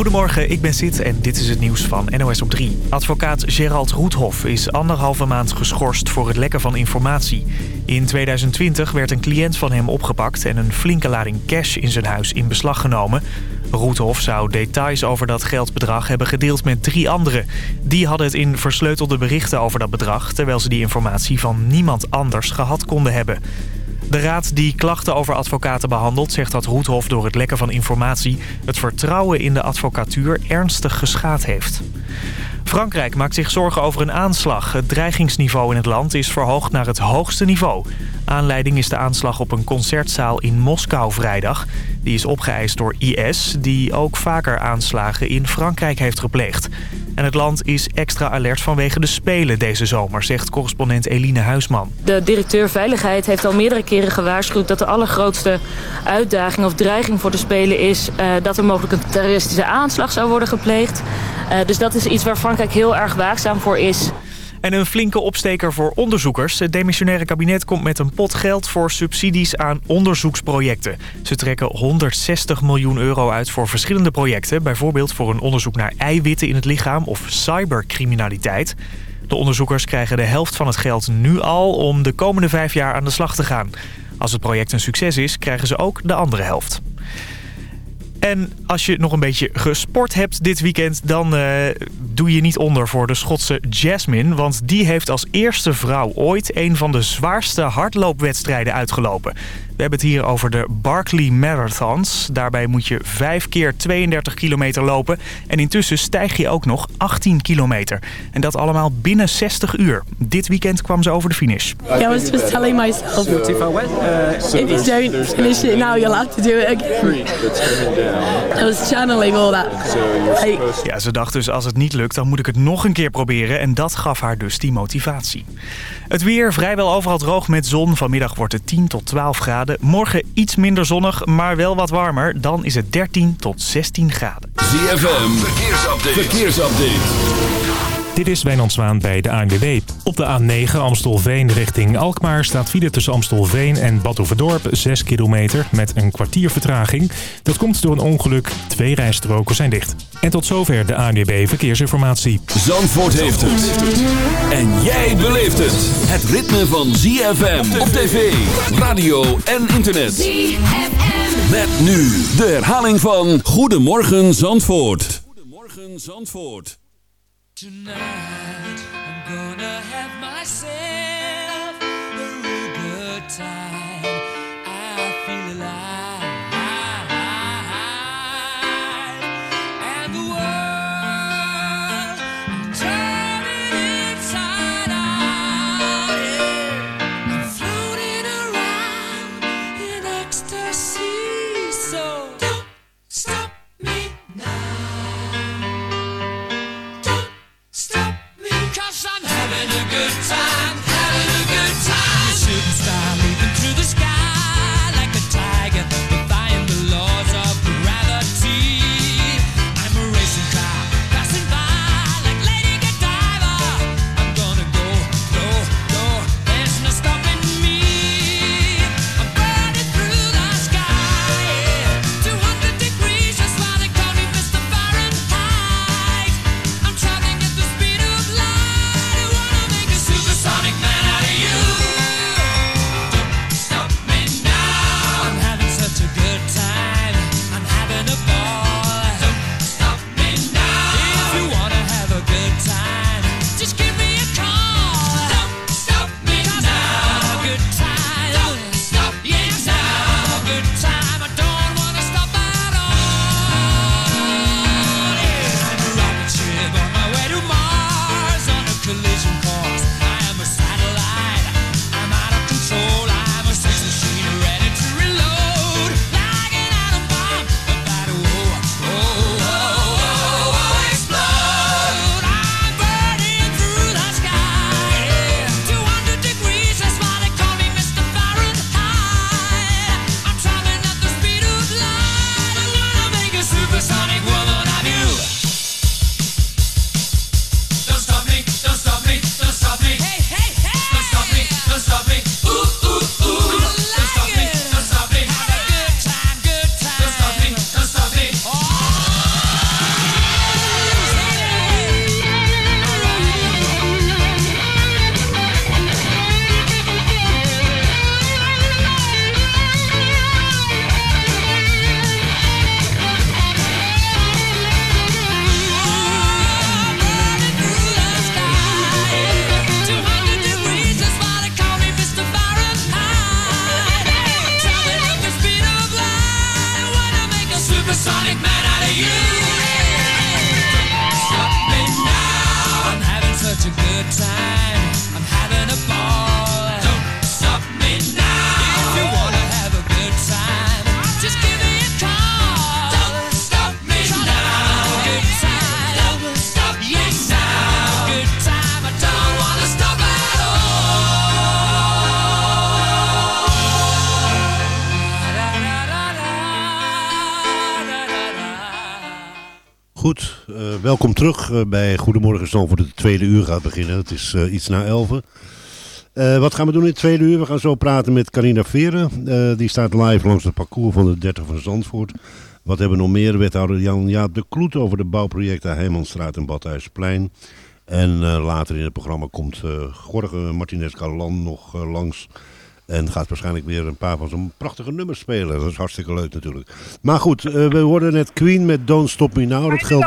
Goedemorgen, ik ben Sid en dit is het nieuws van NOS op 3. Advocaat Gerald Roethoff is anderhalve maand geschorst voor het lekken van informatie. In 2020 werd een cliënt van hem opgepakt en een flinke lading cash in zijn huis in beslag genomen. Roethoff zou details over dat geldbedrag hebben gedeeld met drie anderen. Die hadden het in versleutelde berichten over dat bedrag... terwijl ze die informatie van niemand anders gehad konden hebben. De raad die klachten over advocaten behandelt zegt dat Roethoff door het lekken van informatie het vertrouwen in de advocatuur ernstig geschaad heeft. Frankrijk maakt zich zorgen over een aanslag. Het dreigingsniveau in het land is verhoogd naar het hoogste niveau. Aanleiding is de aanslag op een concertzaal in Moskou vrijdag. Die is opgeëist door IS, die ook vaker aanslagen in Frankrijk heeft gepleegd. En het land is extra alert vanwege de Spelen deze zomer, zegt correspondent Eline Huisman. De directeur Veiligheid heeft al meerdere keren gewaarschuwd... dat de allergrootste uitdaging of dreiging voor de Spelen is... Uh, dat er mogelijk een terroristische aanslag zou worden gepleegd. Uh, dus dat is iets waar Frankrijk heel erg waakzaam voor is. En een flinke opsteker voor onderzoekers. Het demissionaire kabinet komt met een pot geld voor subsidies aan onderzoeksprojecten. Ze trekken 160 miljoen euro uit voor verschillende projecten. Bijvoorbeeld voor een onderzoek naar eiwitten in het lichaam of cybercriminaliteit. De onderzoekers krijgen de helft van het geld nu al om de komende vijf jaar aan de slag te gaan. Als het project een succes is, krijgen ze ook de andere helft. En als je nog een beetje gesport hebt dit weekend... dan uh, doe je niet onder voor de Schotse Jasmine. Want die heeft als eerste vrouw ooit... een van de zwaarste hardloopwedstrijden uitgelopen. We hebben het hier over de Barkley Marathons. Daarbij moet je 5 keer 32 kilometer lopen. En intussen stijg je ook nog 18 kilometer. En dat allemaal binnen 60 uur. Dit weekend kwam ze over de finish. I was just telling myself... If you don't finish it now, you'll have to do it again. I was channeling all that. Ja, ze dacht dus als het niet lukt, dan moet ik het nog een keer proberen. En dat gaf haar dus die motivatie. Het weer vrijwel overal droog met zon. Vanmiddag wordt het 10 tot 12 graden. Morgen iets minder zonnig, maar wel wat warmer. Dan is het 13 tot 16 graden. ZFM, verkeersupdate. verkeersupdate. Dit is Wijnand Zwaan bij de ANWB. Op de A9 Amstelveen richting Alkmaar staat file tussen Amstelveen en Badhoevedorp 6 kilometer met een kwartier vertraging. Dat komt door een ongeluk. Twee rijstroken zijn dicht. En tot zover de ANWB Verkeersinformatie. Zandvoort heeft het. En jij beleeft het. Het ritme van ZFM op tv, radio en internet. ZFM. Met nu de herhaling van Goedemorgen Zandvoort. Goedemorgen Zandvoort. Tonight Goed, eh, welkom terug eh, bij Goedemorgen Zandvoort. De tweede uur gaat beginnen. Het is eh, iets na elf. wat gaan we doen in het tweede uur? We gaan zo praten met Carina Veren. Die staat live langs het parcours van de 30 van Zandvoort. Wat hebben we nog meer? Wethouder Jan-Jaap de Kloet over de bouwprojecten Heijmanstraat en Badhuisplein. En later in het programma komt Jorge Martinez Galan nog langs. En gaat waarschijnlijk weer een paar van zijn prachtige nummers spelen. Dat is hartstikke leuk natuurlijk. Maar goed, eh, we hoorden net Queen met Don't Stop Me Now. Dat geldt,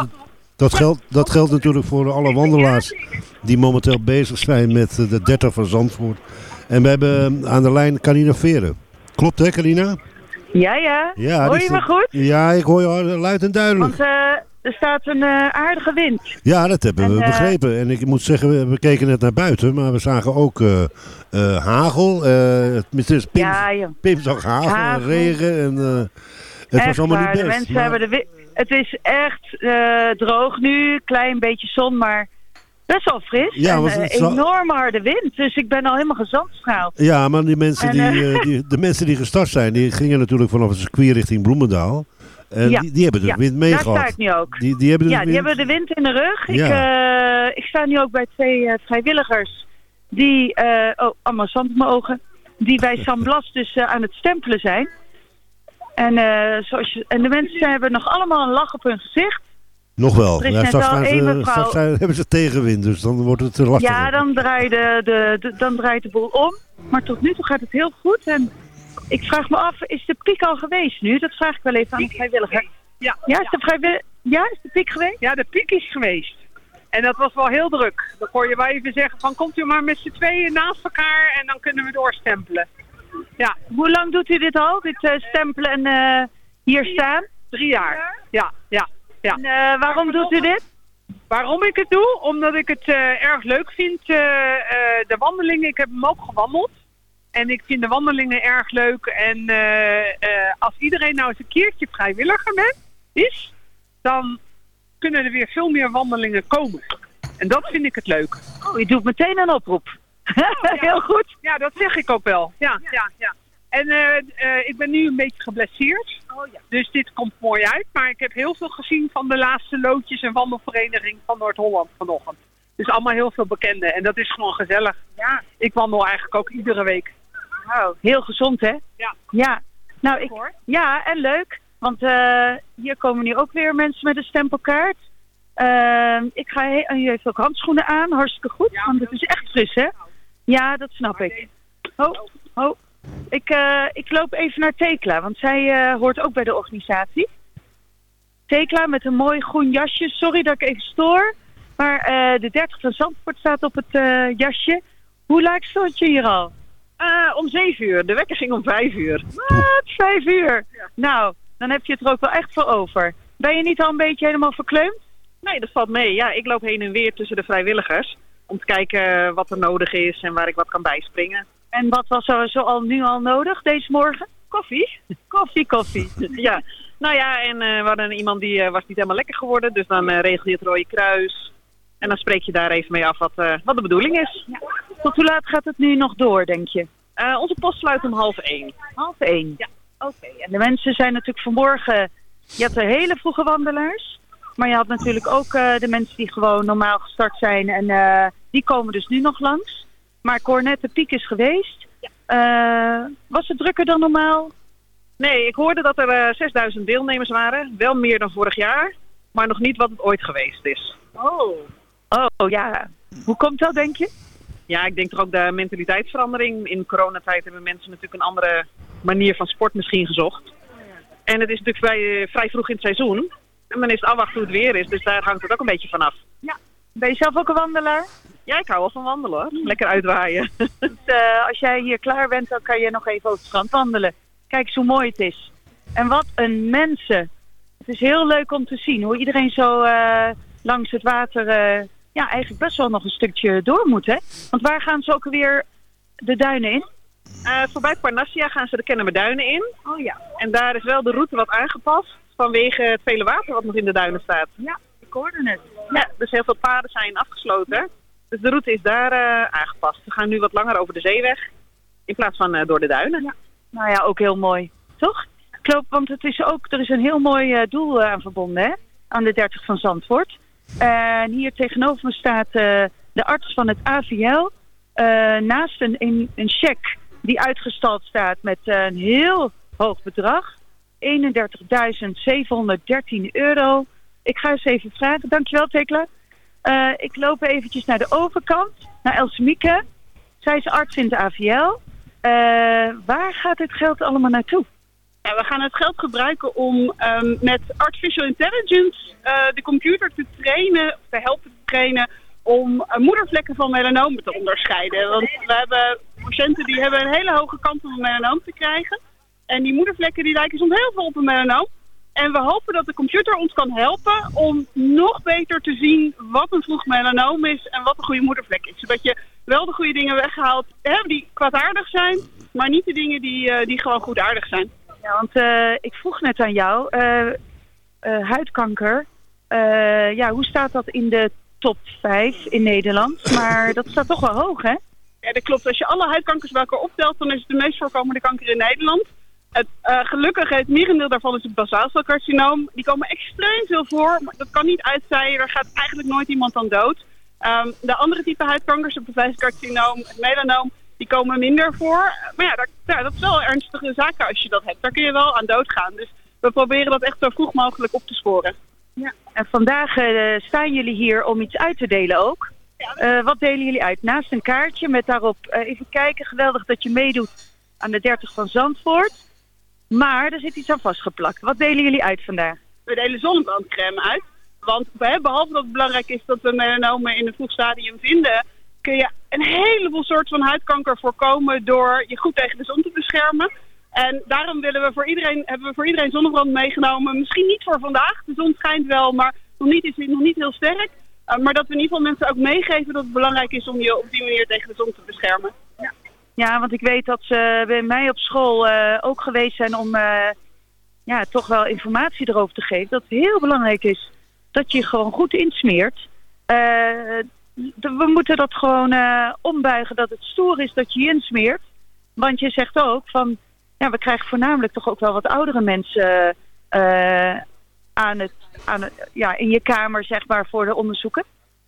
dat, geldt, dat geldt natuurlijk voor alle wandelaars die momenteel bezig zijn met eh, de 30 van Zandvoort. En we hebben aan de lijn Carina Veren. Klopt hè Carina? Ja, ja. Ja, Hoor je me goed? Ja, ik hoor je hard- luid en duidelijk. Want eh, er staat een eh, aardige wind. Ja, dat hebben we En, eh, begrepen. En ik moet zeggen, we, keken net naar buiten, maar we zagen ook eh, hagel. tenminste, Pim, Ja. Pim zag hagel, en regen. En, het echt was allemaal waar. niet De best. mensen maar- hebben de Het is echt droog nu, klein beetje zon, maar best wel fris. Ja, en zo- enorme harde wind. Dus ik ben al helemaal gezandstraald. Ja, maar die mensen En, die, die, de mensen die gestart zijn, die gingen natuurlijk vanaf het circuit richting Bloemendaal. En Ja, die, die hebben de ja, wind Daar meegehad. sta ik nu ook. Die, die hebben de Ja, die hebben de wind in de rug. Ik, eh, ik sta nu ook bij twee eh, vrijwilligers die, eh, oh, allemaal zand op mijn ogen, die bij San Blas dus aan het stempelen zijn. En, zoals je, en de mensen hebben nog allemaal een lach op hun gezicht. Nog wel. Ja, straks gaan ze- mevrouw- straks hebben ze tegenwind, dus dan wordt het te lastig. Ja, dan draait de, de, de- dan draait de boel om. Maar tot nu toe gaat het heel goed. En ik vraag me af, is de piek al geweest nu? Dat vraag ik wel even aan de vrijwilliger. Ja, Ja, is de, vrijwilliger, ja, is de piek geweest? ja, de piek is geweest. En dat was wel heel druk. Dan kon je wel even zeggen van komt u maar met z'n tweeën naast elkaar en dan kunnen we doorstempelen. Ja, Hoe lang doet u dit al, dit eh, stempelen en eh, hier staan? drie jaar. Ja, ja, ja. En, eh, waarom doet u dit? Waarom ik het doe? Omdat ik het erg leuk vind. de wandelingen, ik heb hem ook gewandeld. En ik vind de wandelingen erg leuk. En eh, eh, als iedereen nou eens een keertje vrijwilliger bent, is, dan kunnen er weer veel meer wandelingen komen. En dat vind ik het leuk. Oh, u doet meteen een oproep. Heel goed. Ja, dat zeg ik ook wel. Ja, ja, ja. En eh, ik ben nu een beetje geblesseerd. Oh, ja. Dus dit komt mooi uit. Maar ik heb heel veel gezien van de laatste loodjes en wandelvereniging van Noord-Holland vanochtend. Dus allemaal heel veel bekenden. En dat is gewoon gezellig. Ja. Ik wandel eigenlijk ook iedere week. Nou, heel gezond, hè? Ja. Ja. Nou, ik, ja, en leuk. Want eh, hier komen nu ook weer mensen met een stempelkaart. Ehm, ik ga en u heeft ook handschoenen aan, hartstikke goed. Ja, want het is echt fris, hè? Ja, dat snap ik. Oh, oh. Ik, eh, ik loop even naar Tekla, want zij eh, hoort ook bij de organisatie. Tekla met een mooi groen jasje. Sorry dat ik even stoor. Maar de 30 van Zandvoort staat op het jasje. Hoe laat stond je hier al? Eh, om zeven uur. De wekker ging om vijf uur. Wat? Vijf uur? Nou, dan heb je het er ook wel echt voor over. Ben je niet al een beetje helemaal verkleumd? Nee, dat valt mee. Ja, ik loop heen en weer tussen de vrijwilligers. Om te kijken wat er nodig is en waar ik wat kan bijspringen. En wat was er zo al, nu al nodig deze morgen? Koffie. Koffie, koffie. ja, nou ja, en eh, we hadden iemand die eh, was niet helemaal lekker geworden. Dus dan regel je het Rode Kruis. En dan spreek je daar even mee af wat, eh, wat de bedoeling is. Tot hoe laat gaat het nu nog door, denk je? Eh, onze post sluit om half één. Half één. Ja. Oké, en de mensen zijn natuurlijk vanmorgen... Je hebt de hele vroege wandelaars. Maar je had natuurlijk ook eh, de mensen die gewoon normaal gestart zijn. En die komen dus nu nog langs. Maar ik hoor net, de piek is geweest. Was het drukker dan normaal? Nee, ik hoorde dat er eh, 6000 deelnemers waren. Wel meer dan vorig jaar. Maar nog niet wat het ooit geweest is. Oh. Oh, ja. Hoe komt dat, denk je? Ja, ik denk toch ook de mentaliteitsverandering. In coronatijd hebben mensen natuurlijk een andere manier van sport misschien gezocht. En het is natuurlijk vrij, eh, vrij vroeg in het seizoen. En dan is het afwachten hoe het weer is. Dus daar hangt het ook een beetje vanaf. Ben je zelf ook een wandelaar? Ja, ik hou wel van wandelen hoor. Lekker uitwaaien. Dus, als jij hier klaar bent, dan kan je nog even over het strand wandelen. Kijk eens hoe mooi het is. En wat een mensen. Het is heel leuk om te zien hoe iedereen zo eh, langs het water eh, ja, eigenlijk best wel nog een stukje door moet. Hè? Want waar gaan ze ook weer de duinen in? Eh, voorbij Parnassia gaan ze de Kennemerduinen in. Oh ja. En daar is wel de route wat aangepast vanwege het vele water wat nog in de duinen staat. Ja, ik hoorde het. Ja, dus heel veel paden zijn afgesloten. Dus de route is daar eh, aangepast. We gaan nu wat langer over de zeeweg in plaats van eh, door de duinen. Nou ja, ook heel mooi. Toch? Klopt, want het is ook, er is een heel mooi doel aan verbonden, hè? Aan de 30 van Zandvoort. En hier tegenover me staat eh, de arts van het AVL. eh, naast een, een, cheque die uitgestald staat met eh, een heel hoog bedrag. 31.713 euro. Ik ga eens even vragen. Dankjewel, Tekla. Ik loop eventjes naar de overkant, naar Elsemieke. Zij is arts in de AVL. Waar gaat dit geld allemaal naartoe? We gaan het geld gebruiken om ehm, met artificial intelligence eh, de computer te trainen, te helpen te trainen, om eh, moedervlekken van melanomen te onderscheiden. Want we hebben patiënten die hebben een hele hoge kans om een melanoom te krijgen. En die moedervlekken die lijken soms heel veel op een melanoom. En we hopen dat de computer ons kan helpen om nog beter te zien wat een vroeg melanoom is en wat een goede moedervlek is. Zodat je wel de goede dingen weghaalt die kwaadaardig zijn, maar niet de dingen die, eh, die gewoon goedaardig zijn. Ja, want eh, ik vroeg net aan jou, eh, eh, huidkanker, ja, hoe staat dat in de top 5 in Nederland? Maar dat staat toch wel hoog, hè? Ja, dat klopt. Als je alle huidkankers bij elkaar optelt, dan is het de meest voorkomende kanker in Nederland. Het, eh, gelukkig, het merendeel daarvan is het basaalcelcarcinoom. Die komen extreem veel voor, maar dat kan niet uitzaaien. Er gaat eigenlijk nooit iemand aan dood. Ehm, de andere type huidkankers, het bewijscarcinoom, het melanoom, die komen minder voor. Maar ja, daar, ja, dat is wel ernstige zaken als je dat hebt. Daar kun je wel aan doodgaan. Dus we proberen dat echt zo vroeg mogelijk op te sporen. Ja. En vandaag eh, staan jullie hier om iets uit te delen ook. Eh, wat delen jullie uit? Naast een kaartje met daarop, eh, even kijken, geweldig dat je meedoet aan de 30 van Zandvoort. Maar er zit iets aan vastgeplakt. Wat delen jullie uit vandaag? We delen zonnebrandcrème uit. Want behalve dat het belangrijk is dat we melanomen in een vroeg stadium vinden, kun je een heleboel soorten van huidkanker voorkomen door je goed tegen de zon te beschermen. En daarom willen we voor iedereen, hebben we voor iedereen zonnebrand meegenomen. Misschien niet voor vandaag, de zon schijnt wel, maar nog niet, is nog niet heel sterk. Uh, maar dat we in ieder geval mensen ook meegeven dat het belangrijk is om je op die manier tegen de zon te beschermen. Ja, ja want ik weet dat ze bij mij op school uh, ook geweest zijn om uh, ja, toch wel informatie erover te geven. Dat het heel belangrijk is dat je gewoon goed insmeert. We moeten dat gewoon ombuigen dat het stoer is dat je je insmeert. Want je zegt ook van, ja, we krijgen voornamelijk toch ook wel wat oudere mensen aan het, aan het, ja, in je kamer, zeg maar, voor de onderzoeken.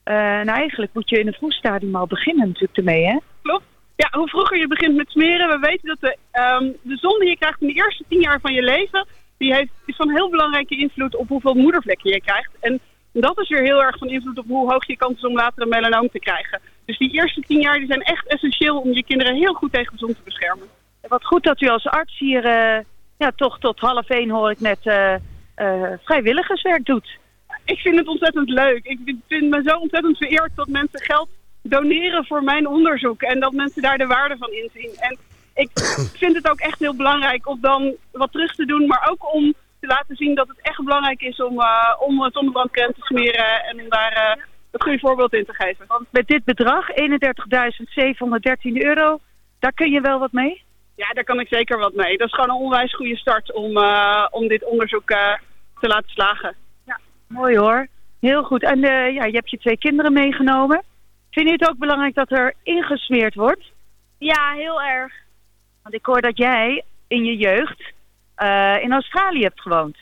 Uh, nou, eigenlijk moet je in het vroegstadium al beginnen natuurlijk ermee, hè? Klopt. Ja, hoe vroeger je begint met smeren, we weten dat de, um, de zon die je krijgt in de eerste tien jaar van je leven, die heeft, is van heel belangrijke invloed op hoeveel moedervlekken je krijgt. En dat is weer heel erg van invloed op hoe hoog je kans is om later een melanoom te krijgen. Dus die eerste tien jaar die zijn echt essentieel om je kinderen heel goed tegen de zon te beschermen. Wat goed dat u als arts hier, uh, ja, toch tot half één hoor ik net... Uh, uh, vrijwilligerswerk doet. Ik vind het ontzettend leuk. Ik vind me zo ontzettend vereerd dat mensen geld doneren voor mijn onderzoek. En dat mensen daar de waarde van inzien. En ik vind het ook echt heel belangrijk om dan wat terug te doen. Maar ook om te laten zien dat het echt belangrijk is om, uh, om het zonnebrandcrème te smeren. En om daar uh, het goede voorbeeld in te geven. Want met dit bedrag, 31.713 euro, daar kun je wel wat mee? Ja, daar kan ik zeker wat mee. Dat is gewoon een onwijs goede start om, uh, om dit onderzoek uh, te laten slagen. Ja, mooi hoor. Heel goed. En uh, ja, je hebt je twee kinderen meegenomen. Vind je het ook belangrijk dat er ingesmeerd wordt? Ja, heel erg. Want ik hoor dat jij in je jeugd in Australië hebt gewoond.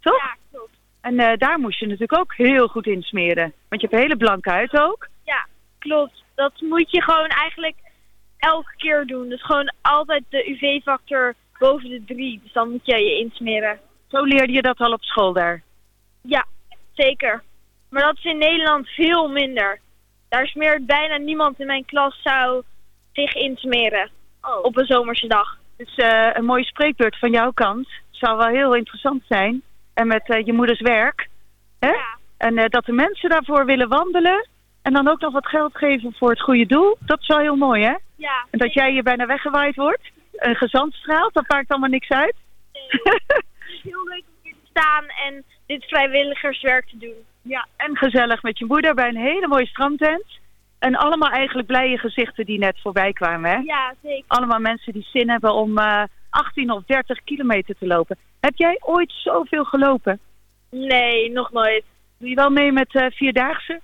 Toch? Ja, klopt. En daar moest je natuurlijk ook heel goed insmeren. Want je hebt een hele blanke huid ook. Ja, klopt. Dat moet je gewoon eigenlijk elke keer doen. Dus gewoon altijd de UV-factor boven de 3. Dus dan moet je je insmeren. Zo leerde je dat al op school daar? Ja, zeker. Maar dat is in Nederland veel minder. Daar smeert bijna niemand in mijn klas zou zich insmeren. Oh. Op een zomerse dag. Dus uh, een mooie spreekbeurt van jouw kant. Zou wel heel interessant zijn. En met uh, je moeders werk. Hè? Ja. En uh, dat de mensen daarvoor willen wandelen. En dan ook nog wat geld geven voor het goede doel. Dat is wel heel mooi, hè? Ja. En dat jij hier bijna weggewaaid wordt. Een gezandstraal, dat maakt allemaal niks uit. Nee. het is heel leuk om hier te staan en dit vrijwilligerswerk te doen. Ja, en gezellig met je moeder bij een hele mooie strandtent. En allemaal eigenlijk blije gezichten die net voorbij kwamen, hè? Ja, zeker. Allemaal mensen die zin hebben om eh 18 of 30 kilometer te lopen. Heb jij ooit zoveel gelopen? Nee, nog nooit. Doe je wel mee met eh Vierdaagse?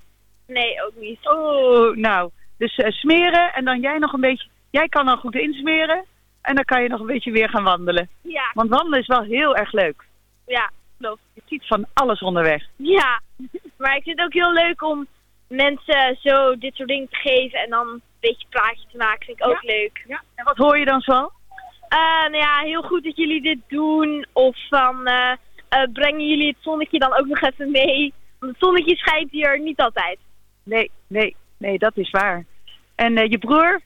Nee, ook niet. Oh, nou. Dus eh, smeren en dan jij nog een beetje... Jij kan dan goed insmeren en dan kan je nog een beetje weer gaan wandelen. Ja, Want wandelen is wel heel erg leuk. ja, Klopt. Je ziet van alles onderweg. ja. Maar ik vind het ook heel leuk om mensen zo dit soort dingen te geven en dan een beetje praatje te maken. Vind ik ook leuk. Ja. En wat hoor je dan zo? Eh, nou ja, heel goed dat jullie dit doen. Of van, eh, eh, brengen jullie het zonnetje dan ook nog even mee? Want het zonnetje schijnt hier niet altijd. Nee, nee, nee, dat is waar. En eh, je broer?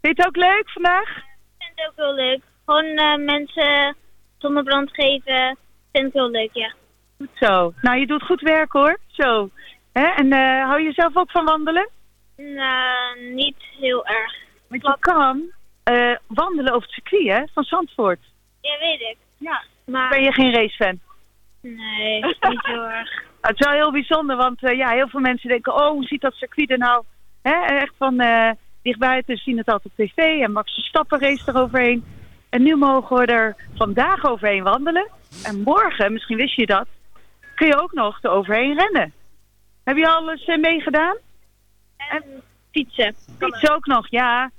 Vind je het ook leuk vandaag? Ik vind het ook heel leuk. Gewoon eh, mensen zonnebrand geven. vind ik heel leuk, ja. Goed zo. Nou, je doet goed werk hoor. Zo. Hè? En eh, hou je zelf ook van wandelen? Nou, niet heel erg. Want je kan eh, wandelen over het circuit hè, van Zandvoort. Ja, weet ik. Ja. Maar Ben je geen racefan? nee, niet heel erg. Nou, het is wel heel bijzonder, want eh, ja, heel veel mensen denken... oh, hoe ziet dat circuit er nou hè, echt van eh dichtbij? Ze zien het altijd op tv en Max Verstappen race eroverheen. En nu mogen we er vandaag overheen wandelen. En morgen, misschien wist je dat, kun je ook nog eroverheen rennen. Heb je alles eh, meegedaan? En fietsen. Fietsen ook nog, ja.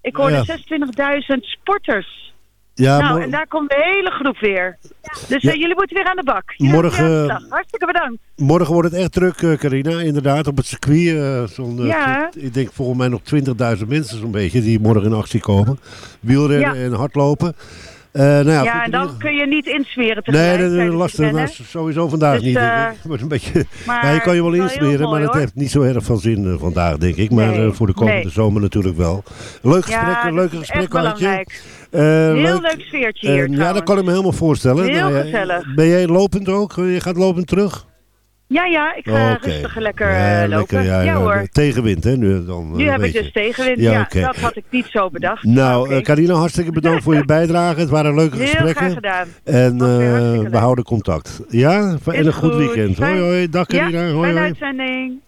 Ik hoorde Ja. 26.000 sporters. Ja, nou, en daar komt de hele groep weer. Dus Ja. eh, jullie moeten weer aan de bak. Jullie Morgen- de. Hartstikke bedankt. morgen wordt het echt druk, eh, Carina. Inderdaad, op het circuit. Ja. ik denk volgens mij nog 20.000 mensen zo'n beetje die morgen in actie komen. Wielrennen Ja. en hardlopen. Eh nou ja, en dan kun je niet insmeren Nee, dat is lastig. Nou, sowieso vandaag Dus, niet. Wordt een beetje... maar ja, je kan je wel insmeren, maar hoor. heeft niet zo erg veel zin eh, vandaag, denk ik. Maar Nee, voor de komende nee. zomer natuurlijk wel. Leuk gesprek, dat leuke gesprekken echt had je. Heel leuk sfeertje hier ja, dat kan ik me helemaal voorstellen. Heel gezellig. Ben jij lopend ook? Je gaat lopend terug? Ja, ja, ik ga Oké. rustig lekker Ja, eh, lopen. lekker, ja, ja, hoor. Tegenwind, hè? Nu, dan, Nu eh, heb ik dus tegenwind. Ja, dat had ik niet zo bedacht. Nou, Oké. eh, Carina, hartstikke bedankt voor je bijdrage. Het waren leuke Heel gesprekken. graag gedaan. En we houden contact. Ja? En Is een goed, goed. weekend. Hoi, hoi. Dag Carina. Ja, hoi, hoi. uitzending.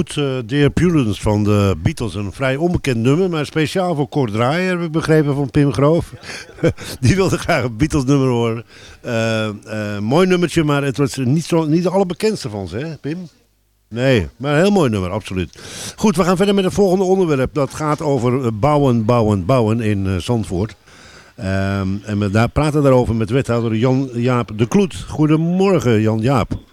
Goed, eh Dear Prudence van de Beatles. Een vrij onbekend nummer, maar speciaal voor Kort Draaier heb ik begrepen van Pim Groof. Die wilde graag een Beatles nummer horen. Eh, eh, mooi nummertje, maar het was niet, zo, niet de allerbekendste van ze, hè Pim? Nee, maar een heel mooi nummer, absoluut. Goed, we gaan verder met het volgende onderwerp. Dat gaat over bouwen, bouwen, bouwen in Zandvoort. Ehm, en we daar praten daarover met wethouder Jan-Jaap de Kloet. Goedemorgen, Jan-Jaap.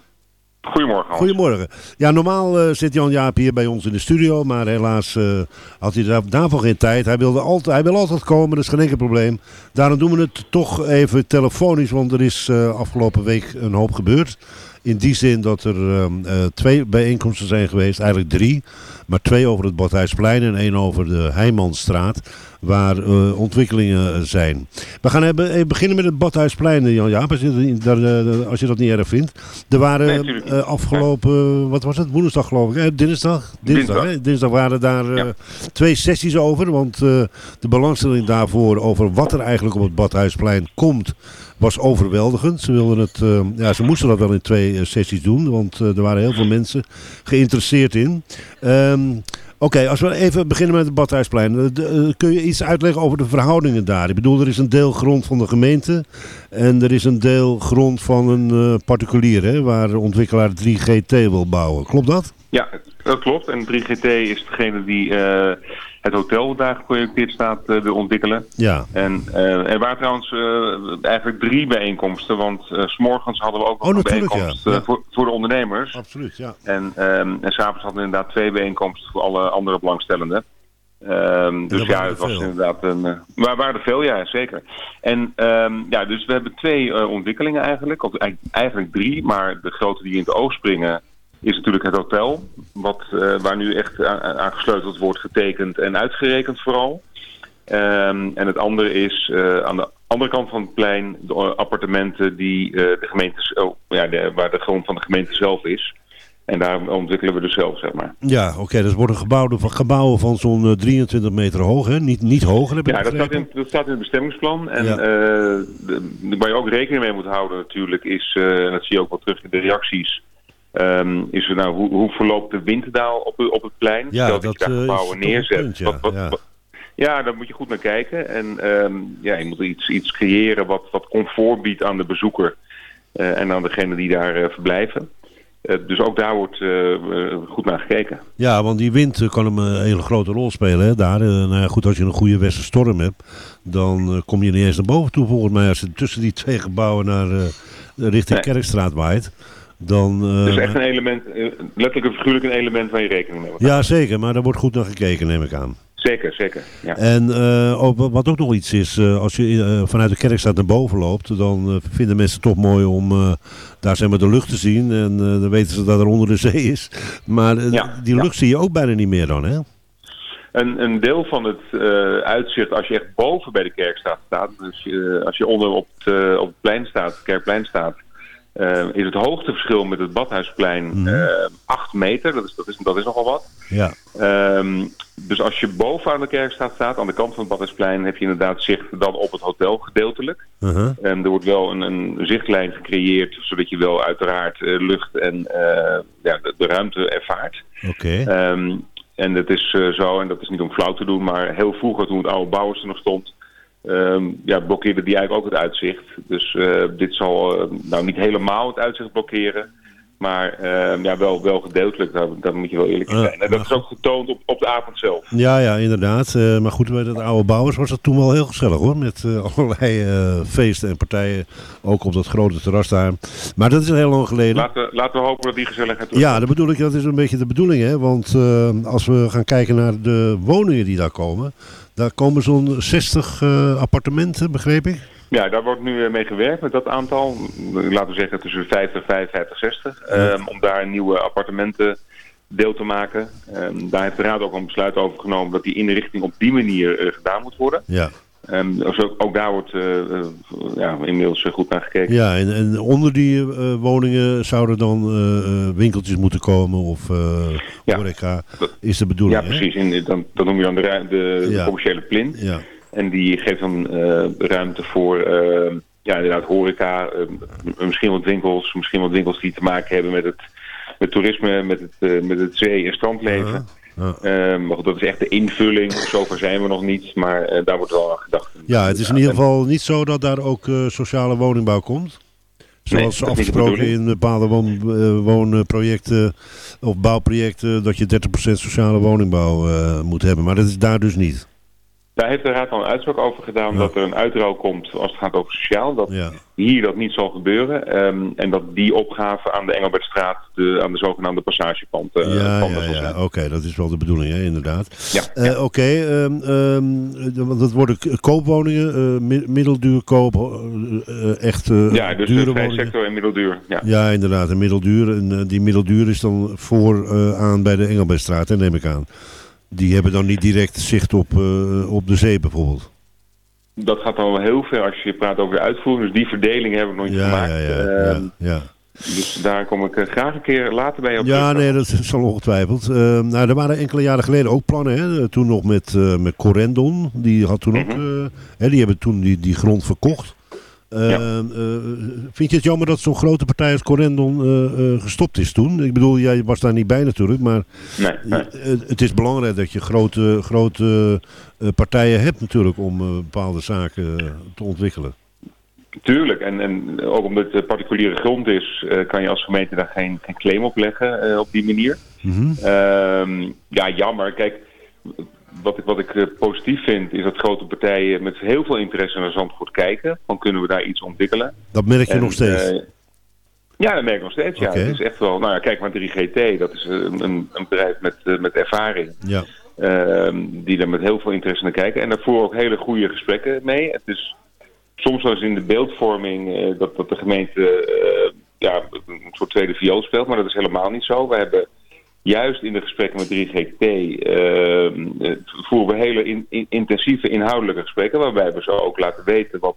Goedemorgen. Goedemorgen. Ja, normaal eh, zit Jan-Jaap hier bij ons in de studio, maar helaas eh, had hij daar, daarvoor geen tijd. Hij, wilde altijd, hij wil altijd komen, dat is geen enkel probleem. Daarom doen we het toch even telefonisch, want er is eh, afgelopen week een hoop gebeurd. In die zin dat er ehm, eh, twee bijeenkomsten zijn geweest, eigenlijk drie. Maar twee over het Badhuisplein en één over de Heijmansstraat, waar eh, ontwikkelingen eh, zijn. We gaan hebben, even beginnen met het Badhuisplein, eh, Jan-Jaap, als, je dat- daar, eh, als je dat niet erg vindt. Er waren Nee, eh, afgelopen, wat was het, woensdag geloof ik, eh, dinsdag? Dinsdag, Dinsdag. hè? dinsdag waren daar eh, twee sessies over, want eh, de belangstelling daarvoor over wat er eigenlijk op het Badhuisplein komt, was overweldigend. Ze, wilden het, eh, ja, ze moesten dat wel in twee eh, sessies doen, want eh, er waren heel veel mensen geïnteresseerd in. Ehm, Oké, als we even beginnen met het Badhuisplein. Eh, de- eh, kun je iets uitleggen over de verhoudingen daar? Ik bedoel, er is een deel grond van de gemeente en er is een deel grond van een eh, particulier, hè, waar ontwikkelaar 3GT wil bouwen. Klopt dat? Ja, dat klopt. En 3GT is degene die het hotel daar geprojecteerd staat eh, wil ontwikkelen. Ja. En eh, er waren trouwens eh, eigenlijk drie bijeenkomsten, want s'morgens hadden we ook nog Oh, een bijeenkomst ja. Ja. voor, voor de ondernemers. Absoluut, ja. En, ehm en s'avonds hadden we inderdaad twee bijeenkomsten voor alle andere belangstellenden. Ehm, dus ja, het was veel. inderdaad een. maar waren er veel, ja, zeker. En ehm, ja, dus we hebben twee ontwikkelingen eigenlijk, of eigenlijk drie, maar de grote die in het oog springen is natuurlijk het hotel, wat, eh, waar nu echt aan, aan gesleuteld wordt, getekend en uitgerekend vooral. Ehm, en het andere is eh, aan de andere kant van het plein de appartementen die eh, de gemeente, oh, ja, de, waar de grond van de gemeente zelf is. En daar ontwikkelen we dus zelf, zeg maar. Ja, oké, dat worden gebouwen van, gebouwen van zo'n eh, 23 meter hoog, hè? Niet, niet hoger, heb ik Ja, dat staat, in, dat staat in het bestemmingsplan. En Ja. de- waar je ook rekening mee moet houden natuurlijk is, en dat zie je ook wel terug in de reacties, ehm, is er nou, hoe, hoe verloopt de winddaal op, op het plein? Ja, Stel dat, je daar eh, gebouwen neerzet. punt, ja, wat, wat, ja. wat- ja, daar moet je goed naar kijken. En ehm, ja, je moet iets, iets creëren wat, wat comfort biedt aan de bezoeker eh, en aan degene die daar eh, verblijven. Dus ook daar wordt goed naar gekeken. Ja, want die wind kan hem een hele grote rol spelen, hè, daar. Nou ja, goed, als je een goede westerstorm hebt, dan kom je niet eens naar boven toe, volgens mij. Als je tussen die twee gebouwen naar richting Nee. Kerkstraat waait, dan... eh, dus echt een element, eh, letterlijk en figuurlijk een element waar je rekening mee moet Ja, zeker, maar daar wordt goed naar gekeken, neem ik aan. Zeker, zeker. Ja. En eh, ook, wat- ook nog iets is, als je vanuit de kerkstraat naar boven loopt, dan vinden mensen het toch mooi om daar zeg maar de lucht te zien. En dan weten ze dat er onder de zee is. Maar Ja, die ja. lucht zie je ook bijna niet meer dan, hè? Een, een deel van het uitzicht, als je echt boven bij de kerkstraat staat, dus eh, als je onder op het, op het plein staat, het kerkplein staat, eh, is het hoogteverschil met het Badhuisplein Mhm. eh 8 meter. Dat is, dat, is, dat is nogal wat. Ja. Ehm, dus als je boven aan de kerkstraat staat, aan de kant van het Badhuisplein, heb je inderdaad zicht dan op het hotel gedeeltelijk. En er wordt wel een, een zichtlijn gecreëerd, zodat je wel uiteraard eh, lucht en eh, ja, de, de ruimte ervaart. Oké. Ehm, en dat is eh, zo, en dat is niet om flauw te doen, maar heel vroeger toen het oude Bouwers er nog stond, ehm, ja, blokkeerde die eigenlijk ook het uitzicht. Dus eh, dit zal eh, nou niet helemaal het uitzicht blokkeren, maar ehm, ja, wel, wel gedeeltelijk, daar, daar moet je wel eerlijk in zijn. En dat is ook getoond op, op de avond zelf. Ja, ja, inderdaad. Eh, maar goed, bij dat oude bouwers was dat toen wel heel gezellig hoor. Met allerlei feesten en partijen. Ook op dat grote terras daar. Maar dat is heel lang geleden. Laten, laten we hopen dat die gezelligheid terug Ja, dat bedoel ik, dat is een beetje de bedoeling, hè? Want als we gaan kijken naar de woningen die daar komen, daar komen zo'n 60 eh, appartementen, begreep ik. Ja, daar wordt nu eh, mee gewerkt met dat aantal. Laten we zeggen tussen 50, 55, 60. ehm, om daar nieuwe appartementen deel te maken. Ehm, daar heeft de Raad ook een besluit over genomen dat die inrichting op die manier eh, gedaan moet worden. Ja, Dus ook, ook daar wordt eh, eh, ja, inmiddels goed naar gekeken. ja en, en onder die eh, woningen zouden dan winkeltjes moeten komen of Ja. horeca, is de bedoeling, Ja, hè? precies. In, dan, dat noem je dan de, de Ja. commerciële plin. Ja. En die geeft dan ruimte voor ja, inderdaad horeca, misschien wat winkels, misschien wat winkels die te maken hebben met het met toerisme, met het, met het zee- en strandleven. Ja. Ehm, maar goed, dat is echt de invulling. Zover zijn we nog niet, maar eh, daar wordt wel aan gedacht. Ja, het is in ieder geval niet zo dat daar ook eh, sociale woningbouw komt. Zoals afgesproken in bepaalde woon, eh, woonprojecten of bouwprojecten dat je 30% sociale woningbouw moet hebben. Maar dat is daar dus niet. Daar heeft de Raad al een uitspraak over gedaan dat er een uitruil komt als het gaat over sociaal. Dat Ja. hier dat niet zal gebeuren. ehm, en dat die opgave aan de Engelbertstraat, de, aan de zogenaamde passagepand, eh, Ja, ja, ja. oké, dat is wel de bedoeling, hè, inderdaad. Ja, Eh, Oké, ehm, ehm, want dat worden koopwoningen, mi- middelduur koop, echt Ja, dus dure de vrije woningen. sector en middelduur. Ja. Ja, inderdaad, een middelduur. En die middelduur is dan voor eh, aan bij de Engelbertstraat, hè, neem ik aan. Die hebben dan niet direct zicht op, eh, op de zee bijvoorbeeld. Dat gaat dan wel heel ver als je praat over de uitvoering. Dus die verdeling hebben we nog niet Ja, gemaakt. ja, ja, Ehm, ja, ja. Dus daar kom ik eh, graag een keer later bij op Ja, nee, dat zal ongetwijfeld. Eh, nou, er waren enkele jaren geleden ook plannen. Hè? Toen nog met, eh met Corendon. Die had toen ook. Mhm. hè, die hebben toen die, die grond verkocht. Eh, eh, vind je het jammer dat zo'n grote partij als Corendon eh, eh, gestopt is toen? Ik bedoel, jij was daar niet bij natuurlijk, maar Nee, nee. het is belangrijk dat je grote, grote partijen hebt natuurlijk om bepaalde zaken te ontwikkelen. Tuurlijk, en, en ook omdat het particuliere grond is, kan je als gemeente daar geen, geen claim op leggen op die manier. Mhm. Ehm, ja, jammer. Kijk, wat ik, wat ik eh, positief vind, is dat grote partijen met heel veel interesse naar Zandvoort kijken. Van kunnen we daar iets ontwikkelen? Dat merk je En, nog steeds. eh, ja, dat merk ik nog steeds. Ja. Het is echt wel, nou ja, kijk maar 3GT, dat is eh, een, een, bedrijf met, met ervaring. ja. Ehm, die daar met heel veel interesse naar kijken. En daarvoor ook hele goede gesprekken mee. Het is soms wel eens in de beeldvorming dat, dat de gemeente ja, een soort tweede viool speelt, maar dat is helemaal niet zo. We hebben juist in de gesprekken met 3GT ehm, eh, voeren we hele in- in- intensieve inhoudelijke gesprekken, waarbij we zo ook laten weten wat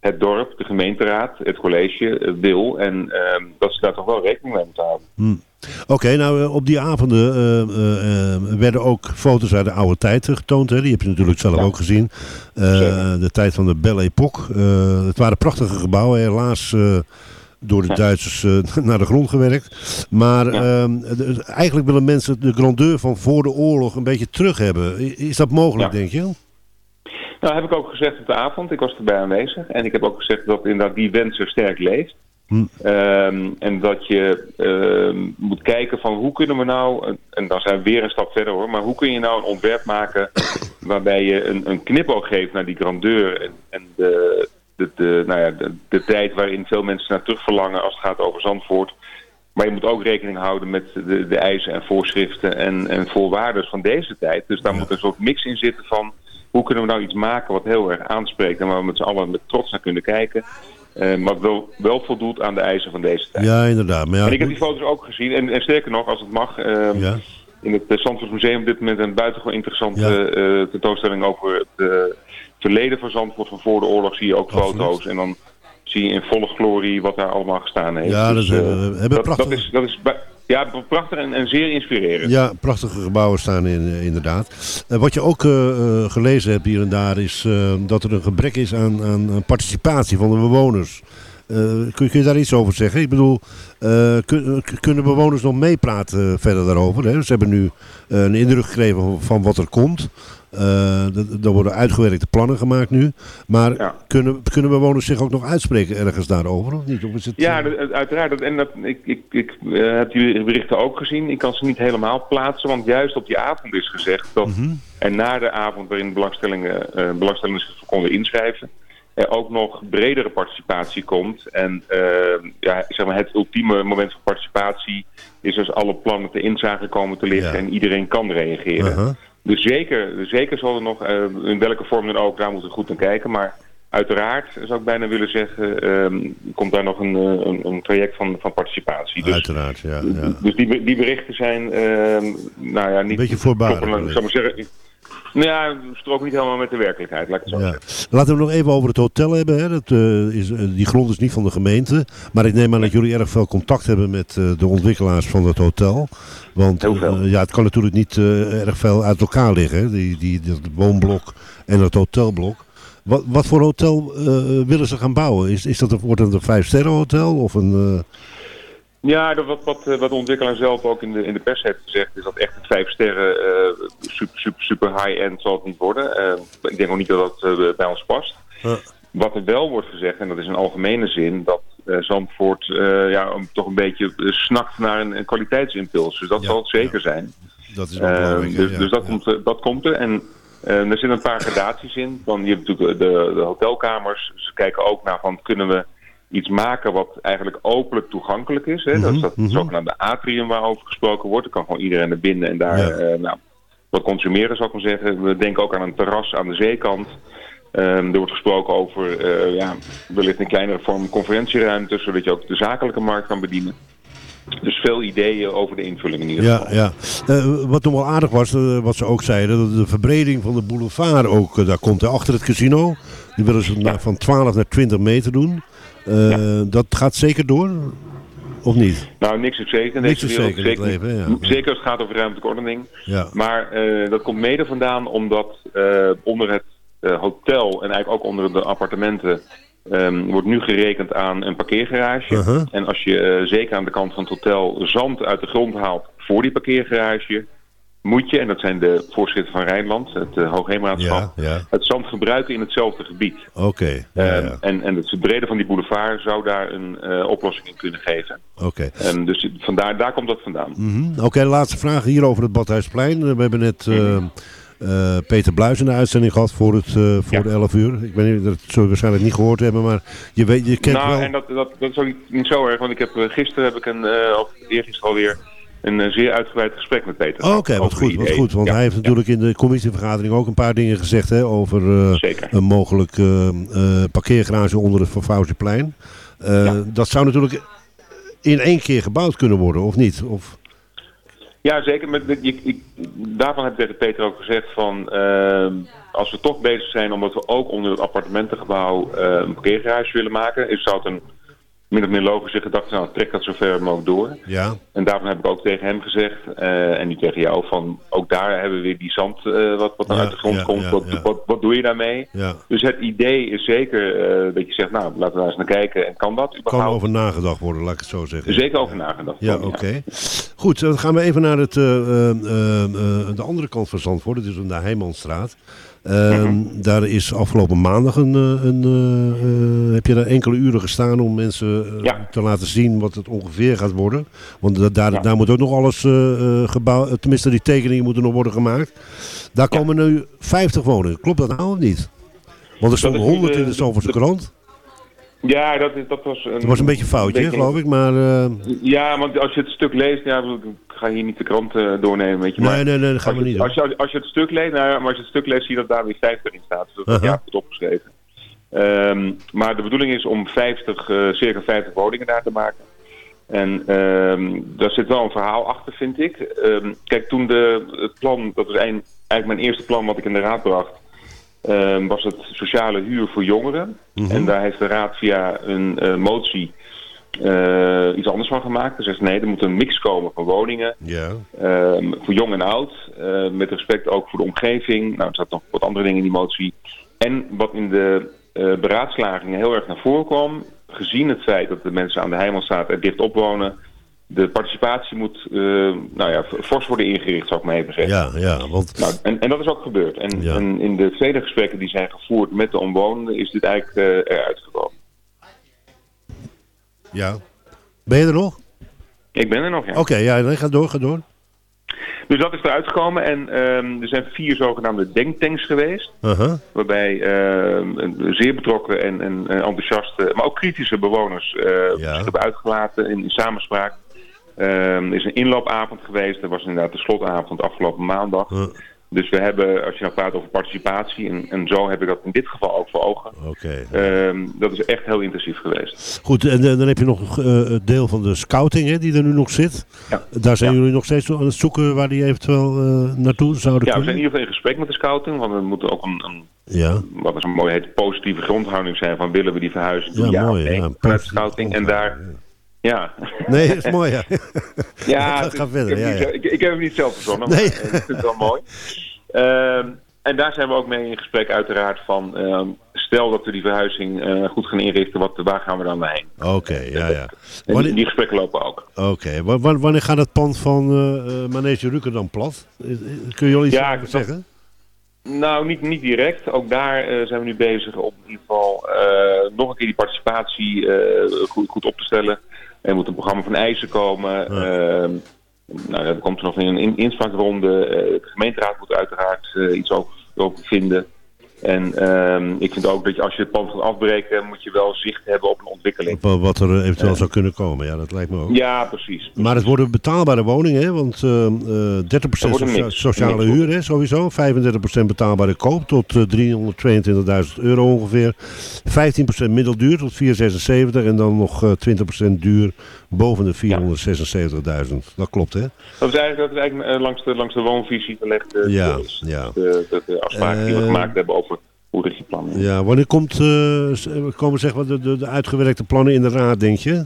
het dorp, de gemeenteraad, het college eh, wil. En ehm, dat ze daar toch wel rekening mee moeten houden. Hm. Oké, nou eh, op die avonden werden ook foto's uit de oude tijd getoond. Hè? Die heb je natuurlijk zelf ook gezien. De tijd van de Belle Époque. Het waren prachtige gebouwen. Helaas door de Duitsers eh, naar de grond gewerkt. Maar ehm, de- eigenlijk willen mensen de grandeur van voor de oorlog een beetje terug hebben. Is dat mogelijk, denk je? Nou, heb ik ook gezegd op de avond. Ik was erbij aanwezig. En ik heb ook gezegd dat inderdaad die wens er sterk leeft. Hm. Ehm, en dat je ehm, moet kijken van hoe kunnen we nou, en dan zijn we weer een stap verder hoor, maar hoe kun je nou een ontwerp maken waarbij je een, een knipoog geeft naar die grandeur en, en de, de, de, nou ja, de, de tijd waarin veel mensen naar terug verlangen als het gaat over Zandvoort. Maar je moet ook rekening houden met de, de eisen en voorschriften en, en voorwaarden van deze tijd. Dus daar moet een soort mix in zitten van hoe kunnen we nou iets maken wat heel erg aanspreekt en waar we met z'n allen met trots naar kunnen kijken. eh, maar wel, wel voldoet aan de eisen van deze tijd. Ja, inderdaad. Maar ja, en ik heb die foto's ook gezien. En, en sterker nog, als het mag, ehm, Ja. in het uh, Zandvoort Museum op dit moment een buitengewoon interessante Ja. eh, tentoonstelling over het eh, verleden van Zandvoort van voor de oorlog. Zie je ook Absoluut. foto's en dan zie je in volle glorie wat daar allemaal gestaan heeft. Ja, dat Dus, hebben eh, hebben dat, prachtig- dat is, dat is ja, prachtig en, en zeer inspirerend. Ja, prachtige gebouwen staan in, eh, inderdaad. Eh, wat je ook gelezen hebt hier en daar is dat er een gebrek is aan, aan, participatie van de bewoners. Kun, kun je daar iets over zeggen? Ik bedoel, kun- kunnen bewoners nog meepraten verder daarover? Hè? Ze hebben nu een indruk van, van wat er komt. Eh, er worden uitgewerkte plannen gemaakt nu. Maar kunnen, kunnen bewoners zich ook nog uitspreken ergens daarover? Of niet? Of is het, Ja, dat- uiteraard. Dat- En dat, ik, ik, ik eh, heb die berichten ook gezien. Ik kan ze niet helemaal plaatsen, want juist op die avond is gezegd dat Mhm. en na de avond waarin belangstellingen, eh belangstellenden zich konden inschrijven, er ook nog bredere participatie komt. En eh, ja, zeg maar het ultieme moment van participatie is als alle plannen te inzage komen te liggen en iedereen kan reageren. Uh-huh. Dus zeker, zeker zal er nog, eh, in welke vorm dan ook, daar moeten we goed naar kijken. Maar uiteraard zou ik bijna willen zeggen, ehm, komt daar nog een, eh, een, een traject van, van participatie. Dus, Uiteraard, ja. ja. dus die, die berichten zijn, ehm, nou ja, niet... Een beetje voorbarig kloppen, Ik zou maar zeggen, ja, strook niet helemaal met de werkelijkheid, laat ik het zo Ja. Laten we nog even over het hotel hebben. Hè. Dat, eh, is, eh, die grond is niet van de gemeente. Maar ik neem aan dat jullie erg veel contact hebben met eh, de ontwikkelaars van het hotel. Want ja, het kan natuurlijk niet erg veel uit elkaar liggen. Hè. Die, die, dat woonblok en het hotelblok. Wat, wat voor hotel willen ze gaan bouwen? Is, is dat een, wordt het een vijf sterren hotel of een... Ja, wat, wat, eh, wat de ontwikkelaar zelf ook in de, in de pers heeft gezegd, is dat echt het vijf sterren eh, super, super, super high-end zal het niet worden. Eh, ik denk ook niet dat dat bij ons past. Wat er wel wordt gezegd, en dat is in algemene zin, dat Zandvoort ja, toch een beetje snakt naar een, een kwaliteitsimpuls. Dus dat zal het zeker zijn. Dat is wel Eh, belangrijk. dus ja, dus dat, komt, dat komt er. En er zitten een paar gradaties in. Van, je hebt natuurlijk de, de hotelkamers. Ze kijken ook naar van kunnen we iets maken wat eigenlijk openlijk toegankelijk is. Hè? Dat is dat mhm. zogenaamde atrium waarover gesproken wordt. Er kan gewoon iedereen naar binnen en daar Ja. eh, nou, wat consumeren zou ik maar zeggen. We denken ook aan een terras aan de zeekant. Ehm, er wordt gesproken over eh, ja, wellicht een kleinere vorm conferentieruimte, zodat je ook de zakelijke markt kan bedienen. Dus veel ideeën over de invulling in ieder geval. Ja, ja. Eh, wat nog wel aardig was, wat ze ook zeiden, dat de verbreding van de boulevard ook, daar komt er achter het casino. Die willen ze van 12 naar 20 meter doen. Eh, Dat gaat zeker door, of niet? Nou, niks is zeker in Niks is zeker leven, ja. Zeker als het gaat over ruimtelijke ordening. Ja. Maar eh, dat komt mede vandaan omdat eh, onder het hotel en eigenlijk ook onder de appartementen ehm, wordt nu gerekend aan een parkeergarage. Uh-huh. En als je zeker aan de kant van het hotel zand uit de grond haalt voor die parkeergarage, moet je, en dat zijn de voorschriften van Rijnland, het uh, Hoogheemraadschap, Ja, ja. het zand gebruiken in hetzelfde gebied. Oké, ja, Ehm, en, en het verbreden van die boulevard zou daar een eh, oplossing in kunnen geven. Oké. En dus vandaar, daar komt dat vandaan. Mhm. Oké, laatste vraag hier over het Badhuisplein. Eh, We hebben net eh, eh, Peter Bluis in de uitzending gehad voor, het, eh, voor de 11 uur. Ik weet niet, dat zul je waarschijnlijk niet gehoord hebben, maar je, weet, je kent nou, wel... en dat, dat, dat is ook niet, zo erg, want ik heb, eh, gisteren heb ik een, eh, of eergisteren alweer, een eh, zeer uitgebreid gesprek met Peter. Oh, Oké, wat goed, wat goed. Want Ja, hij heeft ja. natuurlijk in de commissievergadering ook een paar dingen gezegd hè, over eh, een mogelijk eh, parkeergarage onder het Vervouwseplein. Eh Dat zou natuurlijk in één keer gebouwd kunnen worden, of niet? Of, Ja, zeker. Ik, ik, daarvan heb ik tegen Peter ook gezegd van... als we toch bezig zijn omdat we ook onder het appartementengebouw een parkeergarage willen maken... is, zou het een min of meer logische gedachte nou, trek dat zo ver mogelijk door. ja, En daarvan heb ik ook tegen hem gezegd, eh, en nu tegen jou, van ook daar hebben we weer die zand eh, wat, wat Ja, uit de grond ja, komt. ja, wat, ja. Wat, wat doe je daarmee? ja. Dus het idee is zeker eh, dat je zegt, nou, laten we daar eens naar kijken. En kan dat kan überhaupt? over nagedacht worden, laat ik het zo zeggen. Zeker over nagedacht. Ja, worden, oké. Goed, dan gaan we even naar het, de andere kant van Zandvoort. Dat is aan de Heijmanstraat. Ehm, Daar is afgelopen maandag een, eh, een eh, eh, heb je daar enkele uren gestaan om mensen te laten zien wat het ongeveer gaat worden. Want da- daar, daar moet ook nog alles gebouwd, tenminste die tekeningen moeten nog worden gemaakt. Daar komen nu 50 woningen. Klopt dat nou of niet? Want er stonden is nu 100 in de- Zandvoortse krant. Ja, dat, dat was een... Dat was een beetje een foutje, beetje- geloof ik. Maar eh, Ja, want als je het stuk leest, ja, ik ga hier niet de krant eh, doornemen, weet je. Maar nee, nee, nee, dat gaan we niet doen. als, je, als je het stuk leest, nou maar als je het stuk leest, zie je dat daar weer 50 in staat. Dus dat Uh-huh. ja goed opgeschreven. Ehm, maar de bedoeling is om 50, eh, circa 50 woningen daar te maken. En ehm, daar zit wel een verhaal achter, vind ik. Ehm, kijk, toen de, het plan, dat was een, eigenlijk mijn eerste plan wat ik in de raad bracht, ehm, was het sociale huur voor jongeren. Mhm. En daar heeft de raad via een eh, motie eh, iets anders van gemaakt. Dus zegt nee, er moet een mix komen van woningen. Ehm, voor jong en oud. eh, met respect ook voor de omgeving. Nou, er zaten nog wat andere dingen in die motie. En wat in de beraadslagingen heel erg naar voren kwam. Gezien het feit dat de mensen aan de Heimelstraat er dicht op wonen. De participatie moet eh, nou ja, fors worden ingericht, zou ik maar even zeggen. Ja, ja, want... Nou, en, en dat is ook gebeurd. En, en in de vele gesprekken die zijn gevoerd met de omwonenden is dit eigenlijk eh, eruit gekomen. Ja. Ben je er nog? Ik ben er nog, ja. Oké, ja, nee, ga door, ga door. Dus dat is eruit gekomen en ehm, er zijn vier zogenaamde denktanks geweest. Uh-huh. Waarbij ehm, zeer betrokken en, en, en enthousiaste, maar ook kritische bewoners eh, zich hebben uitgelaten in, in samenspraak. Ehm, er is een inloopavond geweest, er was inderdaad de slotavond afgelopen maandag. Dus we hebben, als je nou praat over participatie, en, en zo heb ik dat in dit geval ook voor ogen. Oké. Ehm, dat is echt heel intensief geweest. Goed, en eh, dan heb je nog eh, het deel van de scouting hè, die er nu nog zit. Daar zijn jullie nog steeds aan het zoeken waar die eventueel eh, naartoe zouden Ja, we kunnen? zijn in ieder geval in gesprek met de scouting, want we moeten ook een, een Ja. wat is een mooi heet, positieve grondhouding zijn van willen we die verhuizing doen, Ja, ja, mooi, nee, ja, scouting. En daar, ja. Nee, dat is mooi, ja. ja, verder, Ik heb, ja, ik, ik heb hem niet zelf verzonnen, Nee. maar ik vind het wel mooi. Ehm, en daar zijn we ook mee in gesprek uiteraard van, ehm, stel dat we die verhuizing eh, goed gaan inrichten, wat, waar gaan we dan heen? Oké, ja, ja. En Wanneer- die, die gesprekken lopen ook. Oké, wa- wa- wanneer gaat het pand van eh eh, Manege Ruker dan plat? Kun je al iets Ja, over dat- zeggen? Nou, niet, niet direct. Ook daar zijn we nu bezig om in ieder geval nog een keer die participatie goed, goed op te stellen. Er moet een programma van eisen komen. Ehm, nou, er komt er nog een in, inspraakronde. Eh, de gemeenteraad moet uiteraard eh, iets over, over vinden. En ehm, ik vind ook dat als je het pand gaat afbreken, moet je wel zicht hebben op een ontwikkeling. Op, eh, wat er eh, eventueel zou kunnen komen, ja, dat lijkt me ook. Ja, precies. Maar het worden betaalbare woningen, hè? want eh, eh, 30% wordt een socia- mix. sociale huur hè, sowieso, 35% betaalbare koop tot eh, 322.000 euro ongeveer, 15% middelduur tot 476 en dan nog eh, 20% duur boven de 476.000. Dat klopt hè? Dat is eigenlijk, dat is eigenlijk eh, langs, de, langs de woonvisie gelegd. eh, Ja, de, ja. De, de, de afspraken die we Eh, gemaakt hebben over hoe je plannen. Ja, wanneer komt, s- komen zeg maar de, de, de uitgewerkte plannen in de raad, denk je?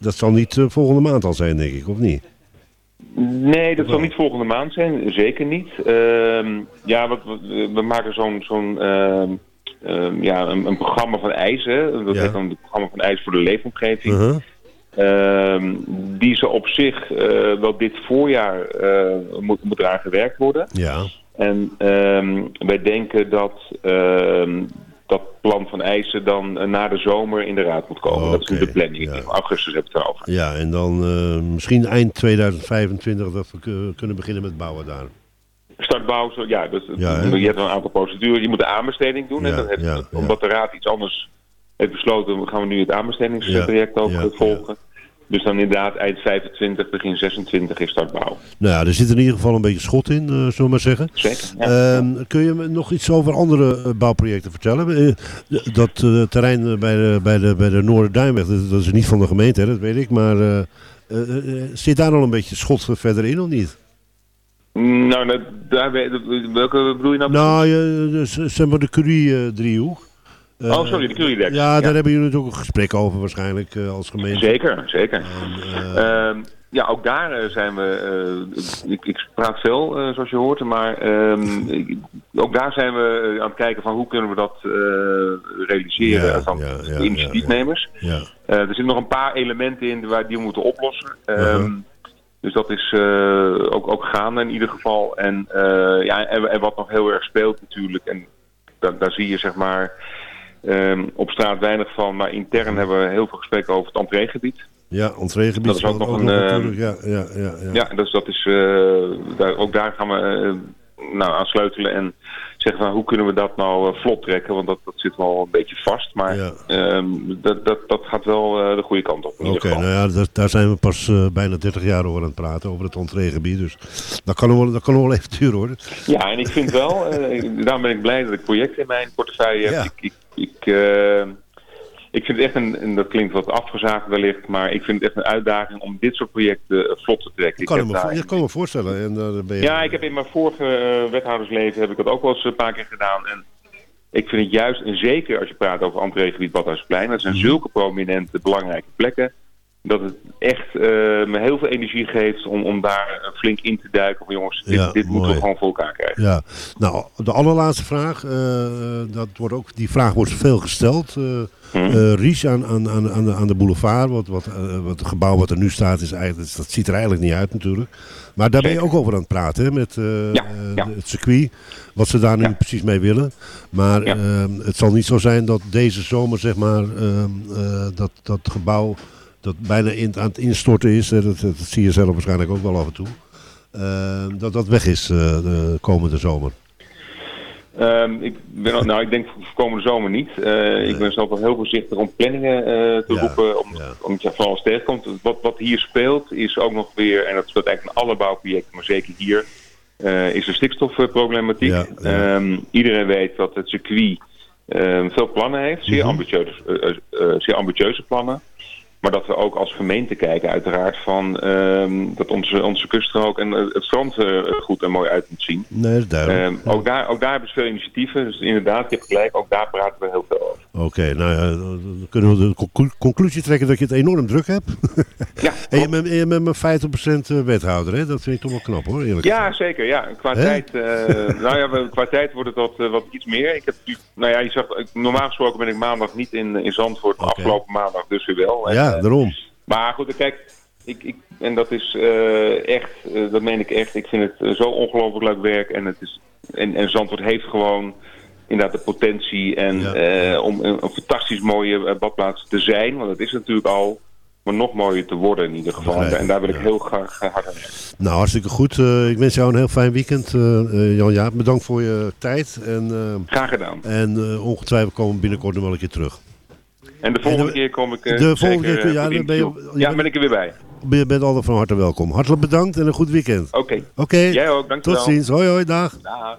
Dat zal niet eh, volgende maand al zijn, denk ik, of niet? Nee, dat zal niet volgende maand zijn. Zeker niet. Ehm, ja, wat, we, we maken zo'n zo'n ehm, ehm, ja, een, een programma van eisen. Dat Ja. heet dan het programma van eisen voor de leefomgeving. Uh-huh. Die ze op zich wel dit voorjaar eh, moet, moet eraan gewerkt worden. Ja. En ehm, wij denken dat ehm, dat plan van eisen dan eh, na de zomer in de raad moet komen. dat is de planning. In augustus heb ik het erover. Ja, en dan eh, misschien eind 2025 dat we kunnen beginnen met bouwen daar. Startbouw, zo, ja, dus, Ja, je hebt een aantal procedures. Je moet de aanbesteding doen. Ja, en ja. Omdat de raad iets anders heeft besloten, gaan we nu het aanbestedingstraject ook eh, volgen. Dus dan inderdaad eind 25, begin 26 is startbouw. Nou ja, er zit in ieder geval een beetje schot in, eh, zullen we maar zeggen. Zeker, ja. Ehm, kun je me nog iets over andere eh, bouwprojecten vertellen? Eh, dat terrein bij de, bij de, bij de Noorderduinweg, dat, dat is niet van de gemeente, hè, dat weet ik. Maar zit daar al een beetje schot verder in of niet? Nou, dat, daar, we- welke bedoel je nou? Nou, dus, zeg maar de Curie-driehoek. Oh, sorry, de Curie-deks. Ja, daar hebben jullie natuurlijk een gesprek over waarschijnlijk eh, als gemeente. Zeker, zeker. Ehm, ja, ook daar eh, zijn we. eh, ik, ik praat veel, eh, zoals je hoort, maar ehm, ik- ook daar zijn we eh, aan het kijken van hoe kunnen we dat eh, realiseren Ja, van ja, ja, de initiatiefnemers. Eh, er zitten nog een paar elementen in waar die we moeten oplossen. Ehm, Uh-huh. Dus dat is eh, ook, ook gaande in ieder geval. En, eh, ja, en, en wat nog heel erg speelt natuurlijk, en daar, daar zie je zeg maar ehm, op straat weinig van, maar intern hebben we heel veel gesprekken over het entreegebied. Ja, entreegebied. Dat is ook nog een, eh, natuurlijk, ja, ja, ja, ja. Ja, dus dat is, eh, daar, ook daar gaan we eh, nou, aan sleutelen en zeggen van hoe kunnen we dat nou eh, vlot trekken, want dat, dat zit wel een beetje vast. Maar ehm, dat, dat, dat gaat wel de goede kant op. Oké, nou ja, daar, daar zijn we pas bijna 30 jaar over aan het praten, over het entreegebied. Dus dat kan wel, dat kan wel even duren hoor. Ja, en ik vind wel, daarom ben ik blij dat ik projecten in mijn portefeuille heb. Ik, ik, ik, eh, ik vind het echt een, en dat klinkt wat afgezaagd wellicht, maar ik vind het echt een uitdaging om dit soort projecten eh, vlot te trekken. Ik kan, me, daar- dat kan me voorstellen. En, daar ben je, Ja, ik heb in mijn vorige eh, wethoudersleven heb ik dat ook wel eens een paar keer gedaan. En ik vind het juist, en zeker als je praat over entreegebied Badhuisplein, dat zijn zulke prominente, belangrijke plekken, dat het echt eh, me heel veel energie geeft om, om daar eh, flink in te duiken. Van jongens, dit, Ja, dit moeten we gewoon voor elkaar krijgen. Ja, nou, de allerlaatste vraag. eh, dat wordt ook, die vraag wordt veel gesteld. eh, Ries aan, aan, aan, aan, de, aan de boulevard, wat, wat, wat het gebouw wat er nu staat, is eigenlijk, dat ziet er eigenlijk niet uit natuurlijk. Maar daar ben je ook over aan het praten, hè, met het circuit, wat ze daar nu precies mee willen. Maar ehm, het zal niet zo zijn dat deze zomer, zeg maar, ehm, eh, dat, dat gebouw dat bijna in, aan het instorten is, hè, dat, dat zie je zelf waarschijnlijk ook wel af en toe. Ehm, dat dat weg is eh, de komende zomer. Ehm, ik, ben, al- nou, ik denk voor komende zomer niet. Eh, Ik ben zelf wel heel voorzichtig om planningen eh, te roepen, om, omdat je alles tegenkomt. Wat, wat hier speelt is ook nog weer, en dat speelt eigenlijk in alle bouwprojecten, maar zeker hier, eh, is de stikstofproblematiek. Ehm, iedereen weet dat het circuit ehm, veel plannen heeft, zeer, ambitieuze, eh, eh, eh, zeer ambitieuze plannen. Maar dat we ook als gemeente kijken uiteraard van ehm, dat onze, onze kuststrook en eh, het strand er goed en mooi uit moet zien. Nee, dat is duidelijk. Ehm, ook, daar, ook daar hebben ze veel initiatieven. Dus inderdaad, je hebt gelijk, ook daar praten we heel veel over. Oké, nou ja, dan kunnen we de conclu- conclusie trekken dat je het enorm druk hebt. Ja, en je bent, je bent maar 50% wethouder, hè? Dat vind ik toch wel knap hoor, eerlijk Ja, zeker. Ja. Qua, tijd, eh, nou ja, qua tijd wordt het wat, eh, wat iets meer. Ik heb, nou ja, je zag, ik- normaal gesproken ben ik maandag niet in, in Zandvoort, afgelopen maandag dus weer wel. En, Ja, eh, daarom. Maar goed, kijk, ik, ik, en dat is eh, echt, eh, dat meen ik echt. Ik vind het eh, zo ongelooflijk leuk werk. En, het is, en, en Zandvoort heeft gewoon inderdaad de potentie en, eh, om een, een fantastisch mooie eh, badplaats te zijn. Want dat is natuurlijk al. Maar nog mooier te worden in ieder geval. En daar wil ik heel graag eh, hard aan. Nou, hartstikke goed. Ik wens jou een heel fijn weekend, eh, eh, Jan Jaap. Bedankt voor je tijd. En, Graag gedaan. En ongetwijfeld komen we binnenkort nog wel een keer terug. En de volgende En de- keer kom ik de volgende zeker, keer, ja, ben je-. Ja, ben ik er weer bij. Je bent altijd van harte welkom. Hartelijk bedankt en een goed weekend. Oké. Oké. Jij ook, dankjewel. Tot ziens. Hoi hoi, dag. Dag.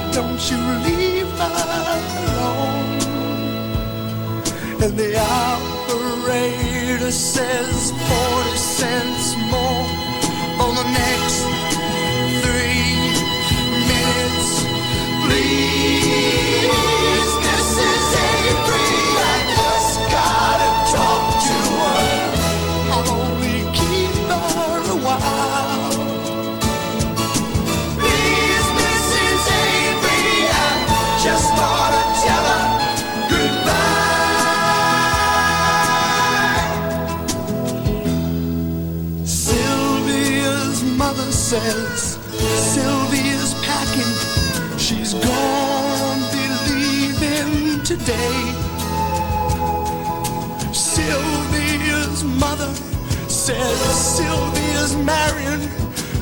don't you leave alone? And the operator says today. Sylvia's mother says Sylvia's marrying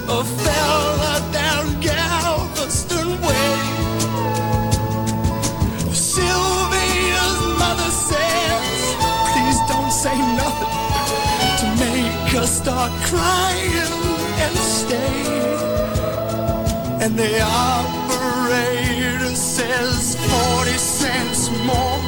a fella down Galveston Way. Sylvia's mother says, please don't say nothing to make her start crying and stay. And the operator says 40 sense more.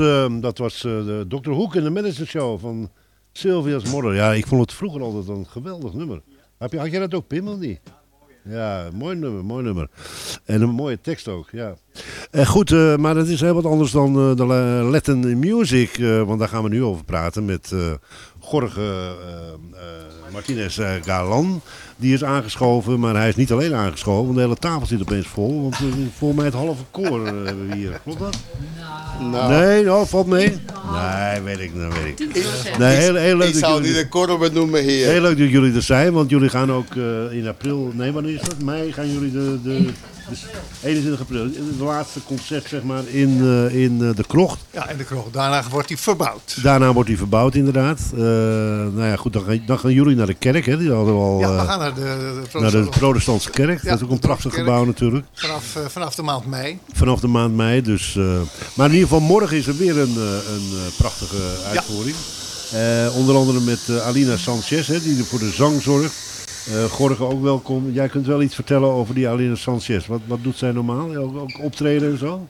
Ehm, dat was eh, de Dr. Hoek in de Medicine Show van Sylvia's Mother. Ja, ik vond het vroeger altijd een geweldig nummer. Heb je, had jij dat ook, Pim, niet? Ja, mooi nummer, mooi nummer. En een mooie tekst ook, ja. Eh, goed, eh, maar dat is heel wat anders dan eh, de La- Latin music. want daar gaan we nu over praten met eh, Martinez eh, Galan. Die is aangeschoven, maar hij is niet alleen aangeschoven. Want de hele tafel zit opeens vol. Want eh, volgens mij het halve koor eh, hebben we hier. Klopt dat? Nou. Nee, nou, valt mee. Nee, weet ik, dat weet ik. Nee, heel, heel leuk ik dat zou jullie- niet de koor benoemen hier. Heel leuk dat jullie er zijn, want jullie gaan ook eh, in april, nee wanneer is dat? Mei gaan jullie de, de, de 21 april, het laatste concert zeg maar in, eh, in eh, de krocht. Ja, en de kroeg. Daarna wordt hij verbouwd. Daarna wordt die verbouwd inderdaad. Eh, nou ja goed, dan gaan, dan gaan jullie naar de kerk hè, die hadden we al. Ja, we gaan naar de, de, de naar de protestantse kerk, Ja, dat is ook een prachtig gebouw natuurlijk. Vanaf, vanaf de maand mei. Vanaf de maand mei. Dus, maar in ieder geval morgen is er weer een, een prachtige uitvoering. Onder andere met Alina Sanchez, hè, die er voor de zang zorgt. Gorge ook welkom. Jij kunt wel iets vertellen over die Alina Sanchez. Wat, wat doet zij normaal? Ook, ook optreden en zo?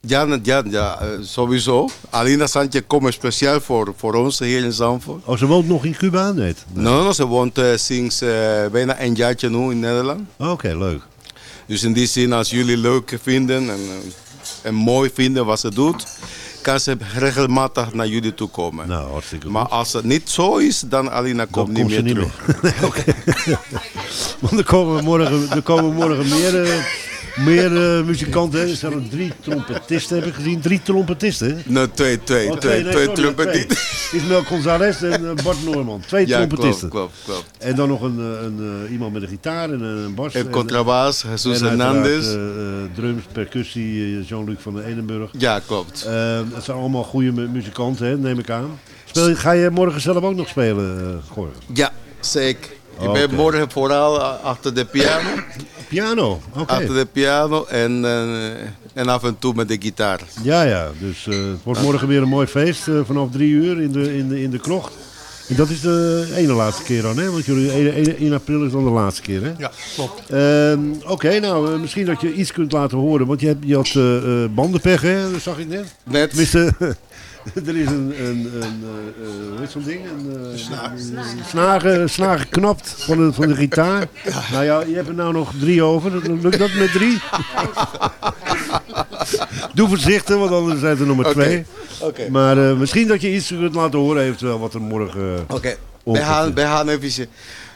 Ja, ja, ja eh, sowieso. Alina Sanchez komt speciaal voor, voor ons hier in Zandvoort. Oh, ze woont nog in Cuba? Nee. No, no, ze woont eh, sinds bijna een jaartje nu in Nederland. Oké, leuk. Dus in die zin, als jullie leuk vinden en, en mooi vinden wat ze doet, kan ze regelmatig naar jullie toe komen. Nou, hartstikke Maar als het niet zo is, dan Alina komt niet komt meer niet terug. Nee, oké. Want er komen morgen, er komen morgen meer, eh, meer eh, muzikanten. Er zijn drie trompetisten, heb ik gezien. Drie trompetisten. Nee, twee, twee, Oh, twee, nee, twee trompetisten. twee. Ismael González en eh, Bart Noorman. Twee Ja, trompetisten. klopt, klopt, klopt. En dan nog een, eh, een, iemand met een gitaar en een bas. En contrabas, Jesus Hernandez. eh, drums, percussie, Jean-Luc van den Edenburg. Ja, klopt. Dat zijn allemaal goede mu- muzikanten, hè, neem ik aan. Speel, ga je morgen zelf ook nog spelen, uh, Goor? Ja, zeker. Ik Oké. ben morgen vooral eh, achter de piano. Piano, oké. Achter de piano en, eh, en af en toe met de gitaar. Ja, ja. Dus eh, het wordt morgen weer een mooi feest vanaf drie uur in de, in de, in de krocht. En dat is de ene laatste keer dan, hè? Want jullie 1, 1, 1 april is dan de laatste keer, hè? Ja, klopt. Ehm, Oké, nou, misschien dat je iets kunt laten horen. Want je, hebt, je had eh, eh, bandenpech, hè? Dat zag ik net. Net. Tenminste, er is een, een, een eh, eh, hoe heet zo'n ding? Een, eh, een snaar, eh, snaar geknapt van de, van de gitaar. Nou ja, je hebt er nou nog drie over. Lukt dat met drie? Doe voorzichtig, want anders zijn er nog maar Oké, twee. oké. Maar eh, misschien dat je iets kunt laten horen eventueel wat er morgen... Oké, we ongeveer gaan, is. we gaan even...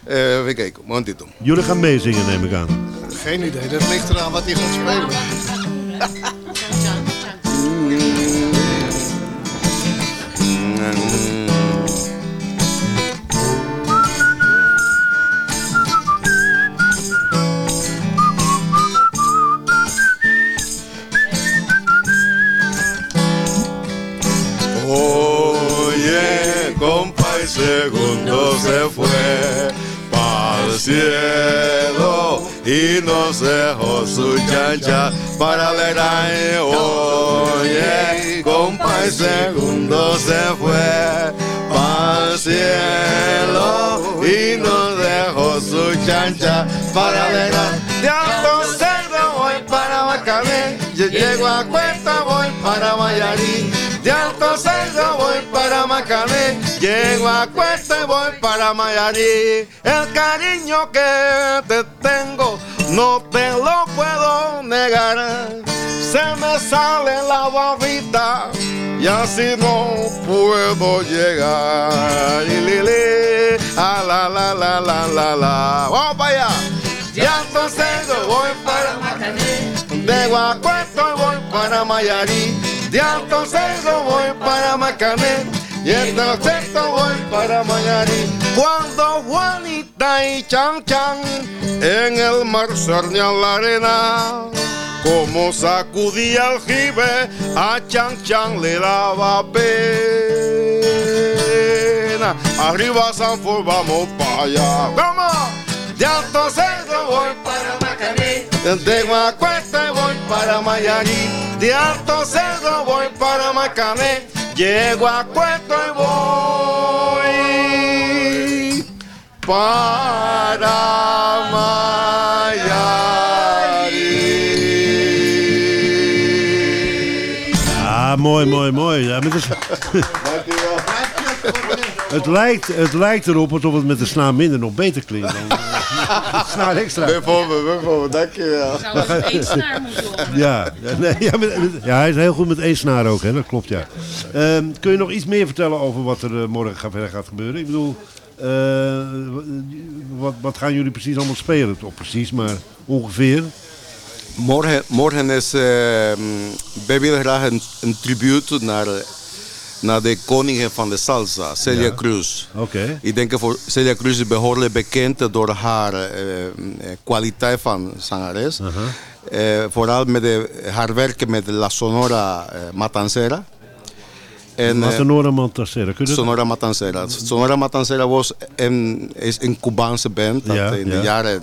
eh even kijken, momentito. Jullie gaan meezingen, neem ik aan. Geen idee, dat ligt eraan wat hij gaat spelen. se fue para cielo y nos dejó su chancha para ver ahí. Oye, compa, el segundo se fue para cielo y nos dejó su chancha para ver Alto Cerdo voy para Bacané, yo llego a Cuesta voy para Mayarí. De Alto Cerdo voy para Macané, llego a Cuesta y voy para Mayarí. El cariño que te tengo no te lo puedo negar. Se me sale la babita y así no puedo llegar. Y lili, a la la la la la la. Vamos para allá. Alto Cerdo voy para Macané, de Guacueto voy para Mayarí. De Alto Cerdo voy para Macané. Y Alto Cerdo voy para Mayarí. Cuando Juanita y Chan Chan en el mar cernían la arena. Como sacudía el jibe, a Chan Chan le daba pena. Arriba Sanford, vamos para allá. ¡Vamos! De Alto Cerdo voy para Macané. De Guacuesta voy para Mayarí. De Alto Cerdo voy para Macané. Llego a Cueto y voy para Mayarí. Ah, mooi. Ja, met de... Het lijkt, het lijkt erop alsof het met de snaar minder nog beter klinkt dan uh, snaar extra. Bijvoorbeeld, bijvoorbeeld, dankjewel. Zou het één snaar moeten Ja, nee, ja, met- ja, hij is heel goed met één snaar ook, hè? dat klopt ja. Ehm, kun je nog iets meer vertellen over wat er eh, morgen gaat, verder gaat gebeuren? Ik bedoel, eh, wat, wat gaan jullie precies allemaal spelen? Of precies, maar ongeveer. Morgen, morgen is, eh, wij willen graag een, een tribute naar, eh, naar de koningin van de salsa, Celia Ja. Cruz. Oké. Ik denk voor Celia Cruz is behoorlijk bekend door haar eh, kwaliteit van zangeres. Eh, vooral met de, haar werken met La Sonora Matancera. En, eh, Matanora Mantasera, kun je dat? Sonora Matancera. Sonora Matancera was een, is een Cubaanse band dat Ja, in ja. de jaren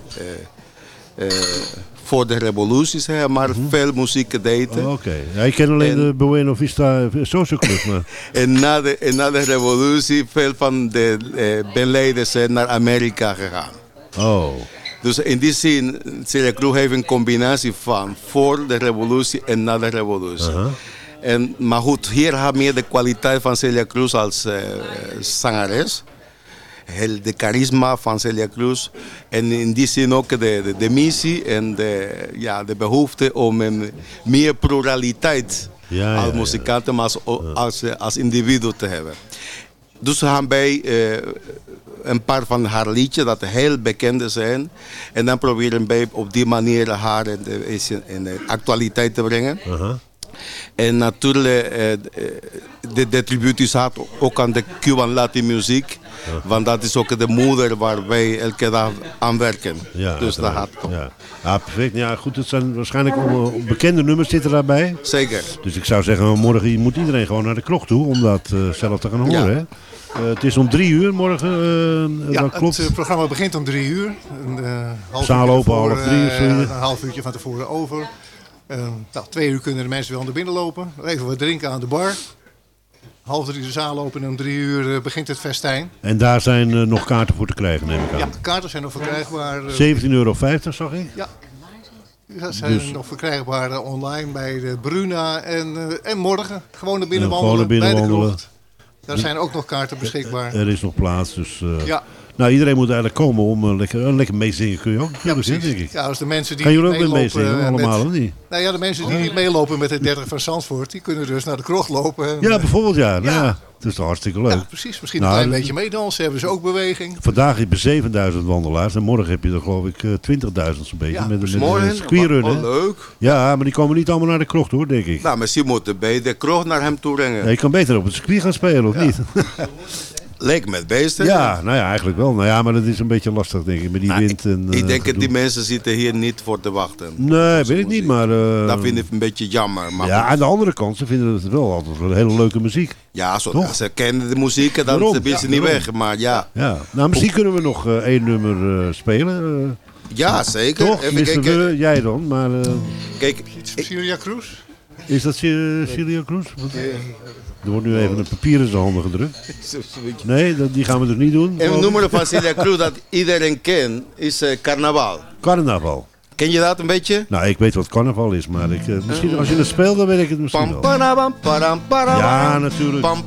voor de revolutie zeg maar veel muziek deed. Oh, Oké, ja, ik ken alleen de Bueno Vista Social Club. Maar... En na de, en na de revolutie veel van de eh, bandleden zijn naar Amerika gegaan. Oh. Dus in die zin, Celia Cruz heeft een combinatie van voor de revolutie en na de revolutie. En, maar goed, hier had meer de kwaliteit van Celia Cruz als eh, zangeres. Heel de charisma van Celia Cruz. En in die zin ook de, de, de missie en de, ja, de behoefte om een meer pluraliteit Ja, als ja, muzikant, maar als, als, eh, als individu te hebben. Dus we gaan bij eh, een paar van haar liedjes dat heel bekend zijn. En dan proberen wij op die manier haar in de, is in- de actualiteit te brengen. En natuurlijk, eh, de, de tribute gaat ook aan de Cuban Latin muziek. Want dat is ook de moeder waar wij elke dag aan werken. Ja, dus dat gaat uiteraard. ja. ja, perfect. Ja, goed, het zijn waarschijnlijk bekende nummers zitten daarbij. Zeker. Dus ik zou zeggen, morgen moet iedereen gewoon naar de krocht toe om dat eh, zelf te gaan horen. Ja. Hè? Eh, het is om drie uur morgen, eh, Ja, dat klopt. het programma begint om drie uur. Een, eh, half Zaal uurtje open, half drie zoiets. Een half uurtje van tevoren over. Nou, twee uur kunnen de mensen wel naar binnen lopen. Even wat drinken aan de bar. Half drie de zaal open en om drie uur eh, begint het festijn. En daar zijn eh, nog kaarten voor te krijgen, neem ik aan. Ja, de kaarten zijn nog verkrijgbaar. eh, 17,50 euro zag ik. Ja. Die zijn Dus- nog verkrijgbaar online bij de Bruna en, en morgen. Gewoon naar binnen wandelen bij de krocht. Daar zijn ook nog kaarten beschikbaar. Er is nog plaats, dus... Ja. Nou, iedereen moet eigenlijk komen om eh, lekker, uh, lekker meezingen kun je ook. Ja, precies. denk ik. Ja, als de mensen die Gaan jullie ook meezingen, meelopen, eh, allemaal, met- of niet? Nou ja, de mensen die niet meelopen met de 30 van Zandvoort, die kunnen dus naar de krocht lopen. En, Ja, eh, bijvoorbeeld ja. Nou, ja. Dat is toch hartstikke leuk. Ja, precies. Misschien Nou, een klein d- beetje meedansen, hebben ze ook beweging. Vandaag heb je 7000 wandelaars en morgen heb je er geloof ik eh, 20.000 zo'n beetje. Ja, met, dus met morgen? leuk. Ja, maar die komen niet allemaal naar de krocht hoor, denk ik. Nou, misschien moeten wij de kroeg naar hem toe brengen. Ja, je kan beter op het circuit gaan spelen, of niet? Leek met beesten. Ja, nou ja, eigenlijk wel. Nou ja, maar dat is een beetje lastig, denk ik, met die Nou, wind. En, Ik eh, denk dat die mensen zitten hier niet voor te wachten. Nee, weet ik niet, maar... eh, Dat vind ik een beetje jammer. Maar ja, goed. aan de andere kant, ze vinden het wel altijd wel hele leuke muziek. ja zo, Toch? ze kennen de muziek en dan Daarom. willen ze Ja, niet weg. Maar ja, Ja, nou misschien kunnen we nog eh, één nummer eh, spelen. ja zeker. Toch? Even kijken. jij dan, maar... eh, Kijk, Celia Cruz? Is dat Ce- Celia Cruz? Er wordt nu even een papier in zijn handen gedrukt. Nee, dat, die gaan we dus niet doen. een nummer van Celia Cruz dat iedereen kent is eh, Carnaval. Carnaval. Ken je dat een beetje? Nou, ik weet wat carnaval is, maar ik, eh, misschien als je het speelt, dan weet ik het misschien Pam wel. Ja, natuurlijk. Pam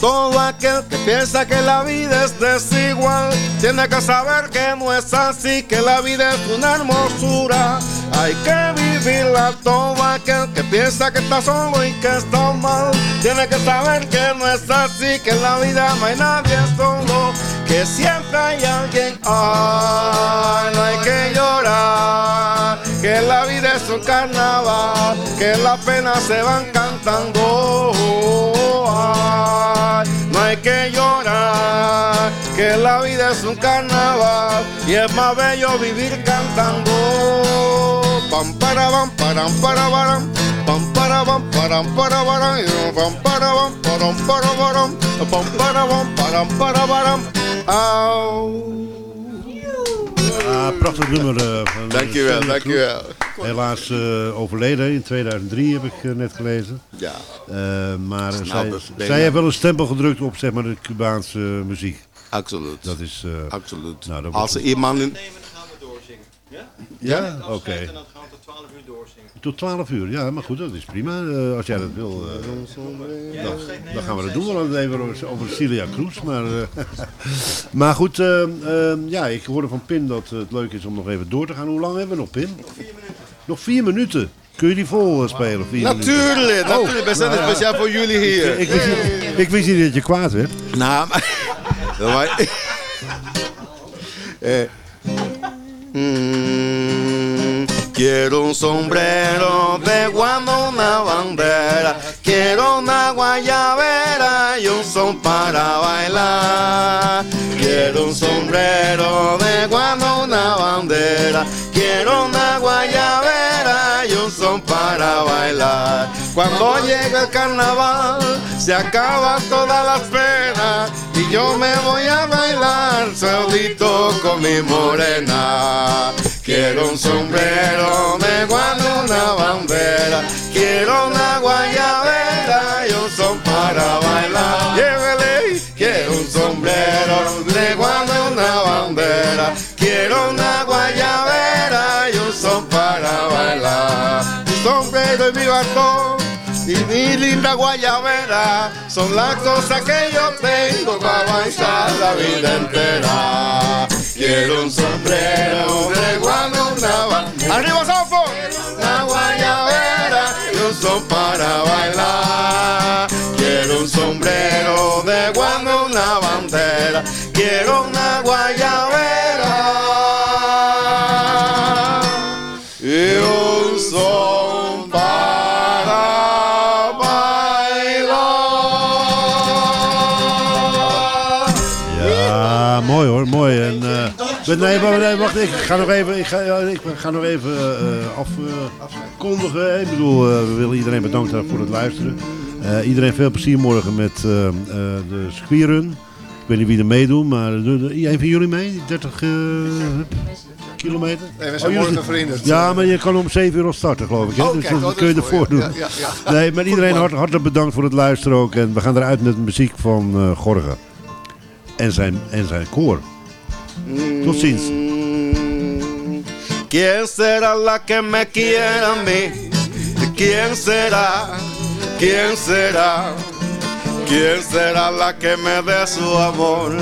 Todo aquel que piensa que la vida es desigual tiene que saber que no es así, que la vida es una hermosura. Hay que vivirla. Todo aquel que piensa que está solo y que está mal tiene que saber que no es así, que en la vida no hay nadie solo, que siempre hay alguien. Ay, no hay que llorar, que la vida es un carnaval, que las penas se van cantando. Ay, no hay que llorar, que la vida es un carnaval y es más bello vivir cantando. Pam para pam param para param, pam para pam param para param, y pam para pam param para param, pam para pam param para param. Au. Ja, prachtig nummer. eh, van Dankjewel, dankjewel. Helaas eh, overleden in 2003 heb ik eh, net gelezen. Ja. Eh, maar zij, zij heeft wel een stempel gedrukt op zeg maar, de Cubaanse eh, muziek. Absoluut. Dat is... eh, Absoluut. Nou, dat Als er iemand... in- Ja, oké. Tot 12 uur, ja, maar goed, dat is prima. Eh, als jij dat wil, eh, dan, dan gaan we dat doen. We hadden het even over, over Celia Cruz. Maar, eh, maar goed, eh, eh, ja, ik hoorde van Pin dat het leuk is om nog even door te gaan. Hoe lang hebben we nog, Pin? Nog vier minuten. Kun je die vol spelen? Vier Natuurlijk, minuten? natuurlijk. We zijn nou ja. speciaal voor jullie hier. Ik, ik, wist niet, ik wist niet dat je kwaad werd. Nou, maar... maar- eh, mm, quiero un sombrero de guando, una bandera. Quiero una guayabera y un son para bailar. Quiero un sombrero de guando, una bandera. Quiero una guayabera y un son para bailar. Cuando llega el carnaval, se acaban todas las penas. Y yo me voy a bailar solito con mi morena. Quiero un sombrero de guano, una bandera. Quiero una guayabera y un son para bailar. Llévele. Quiero un sombrero de guano, una bandera. Quiero una guayabera y un son para bailar. Mi sombrero y mi bastón y mi linda guayabera son las cosas que yo tengo para bailar la vida entera. Quiero un sombrero de guano, una bandera. ¡Arriba, Sofo! Una guayabera y un son para bailar. Quiero un sombrero de guano, una bandera. Quiero una guayabera y un son para Ja, mooi hoor, mooi. En, eh, nee, wacht, ik ga nog even, ik ga, ik ga nog even af, eh, afkondigen. Ik bedoel, we willen iedereen bedanken voor het luisteren. Iedereen veel plezier morgen met de squirrun. Ik weet niet wie er meedoet, maar een van jullie mee? Die 30 eh, kilometer? Nee, we zijn Oh, morgen. Ja, maar je kan om 7 uur al starten, geloof ik. Hè? Oh, dus kijk, dat oh, dat kun je ervoor doen. ja. Ja, ja, ja. Nee, maar iedereen hart, hartelijk bedankt voor het luisteren ook. En we gaan eruit met muziek van Gorga. En zijn, en zijn ziens. ¿Quién será la que me quiera a mí? ¿Quién será? ¿Quién será? ¿Quién será la que me dé su amor?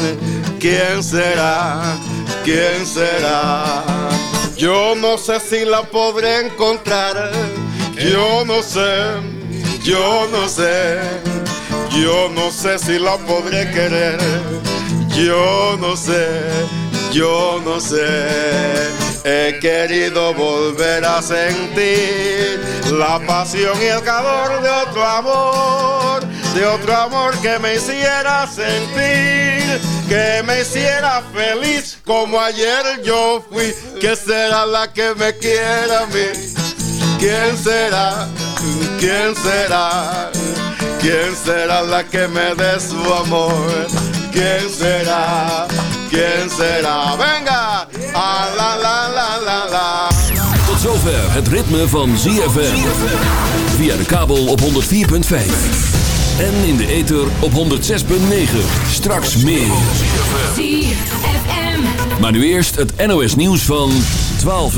¿Quién será? ¿Quién será? Yo no sé si la podré encontrar. Yo no sé, yo no sé. Yo no sé si la podré querer. Yo no sé, yo no sé. He querido volver a sentir la pasión y el calor de otro amor, de otro amor que me hiciera sentir, que me hiciera feliz como ayer yo fui. Que será la que me quiera a mí? ¿Quién será? ¿Quién será? ¿Quién será la que me dé su amor? ¿Quién será? ¿Quién será? Venga, ah, la la la la la. Tot zover het ritme van ZFM. Via de kabel op 104.5. En in de ether op 106.9. Straks meer. Maar nu eerst het NOS nieuws van 12 uur.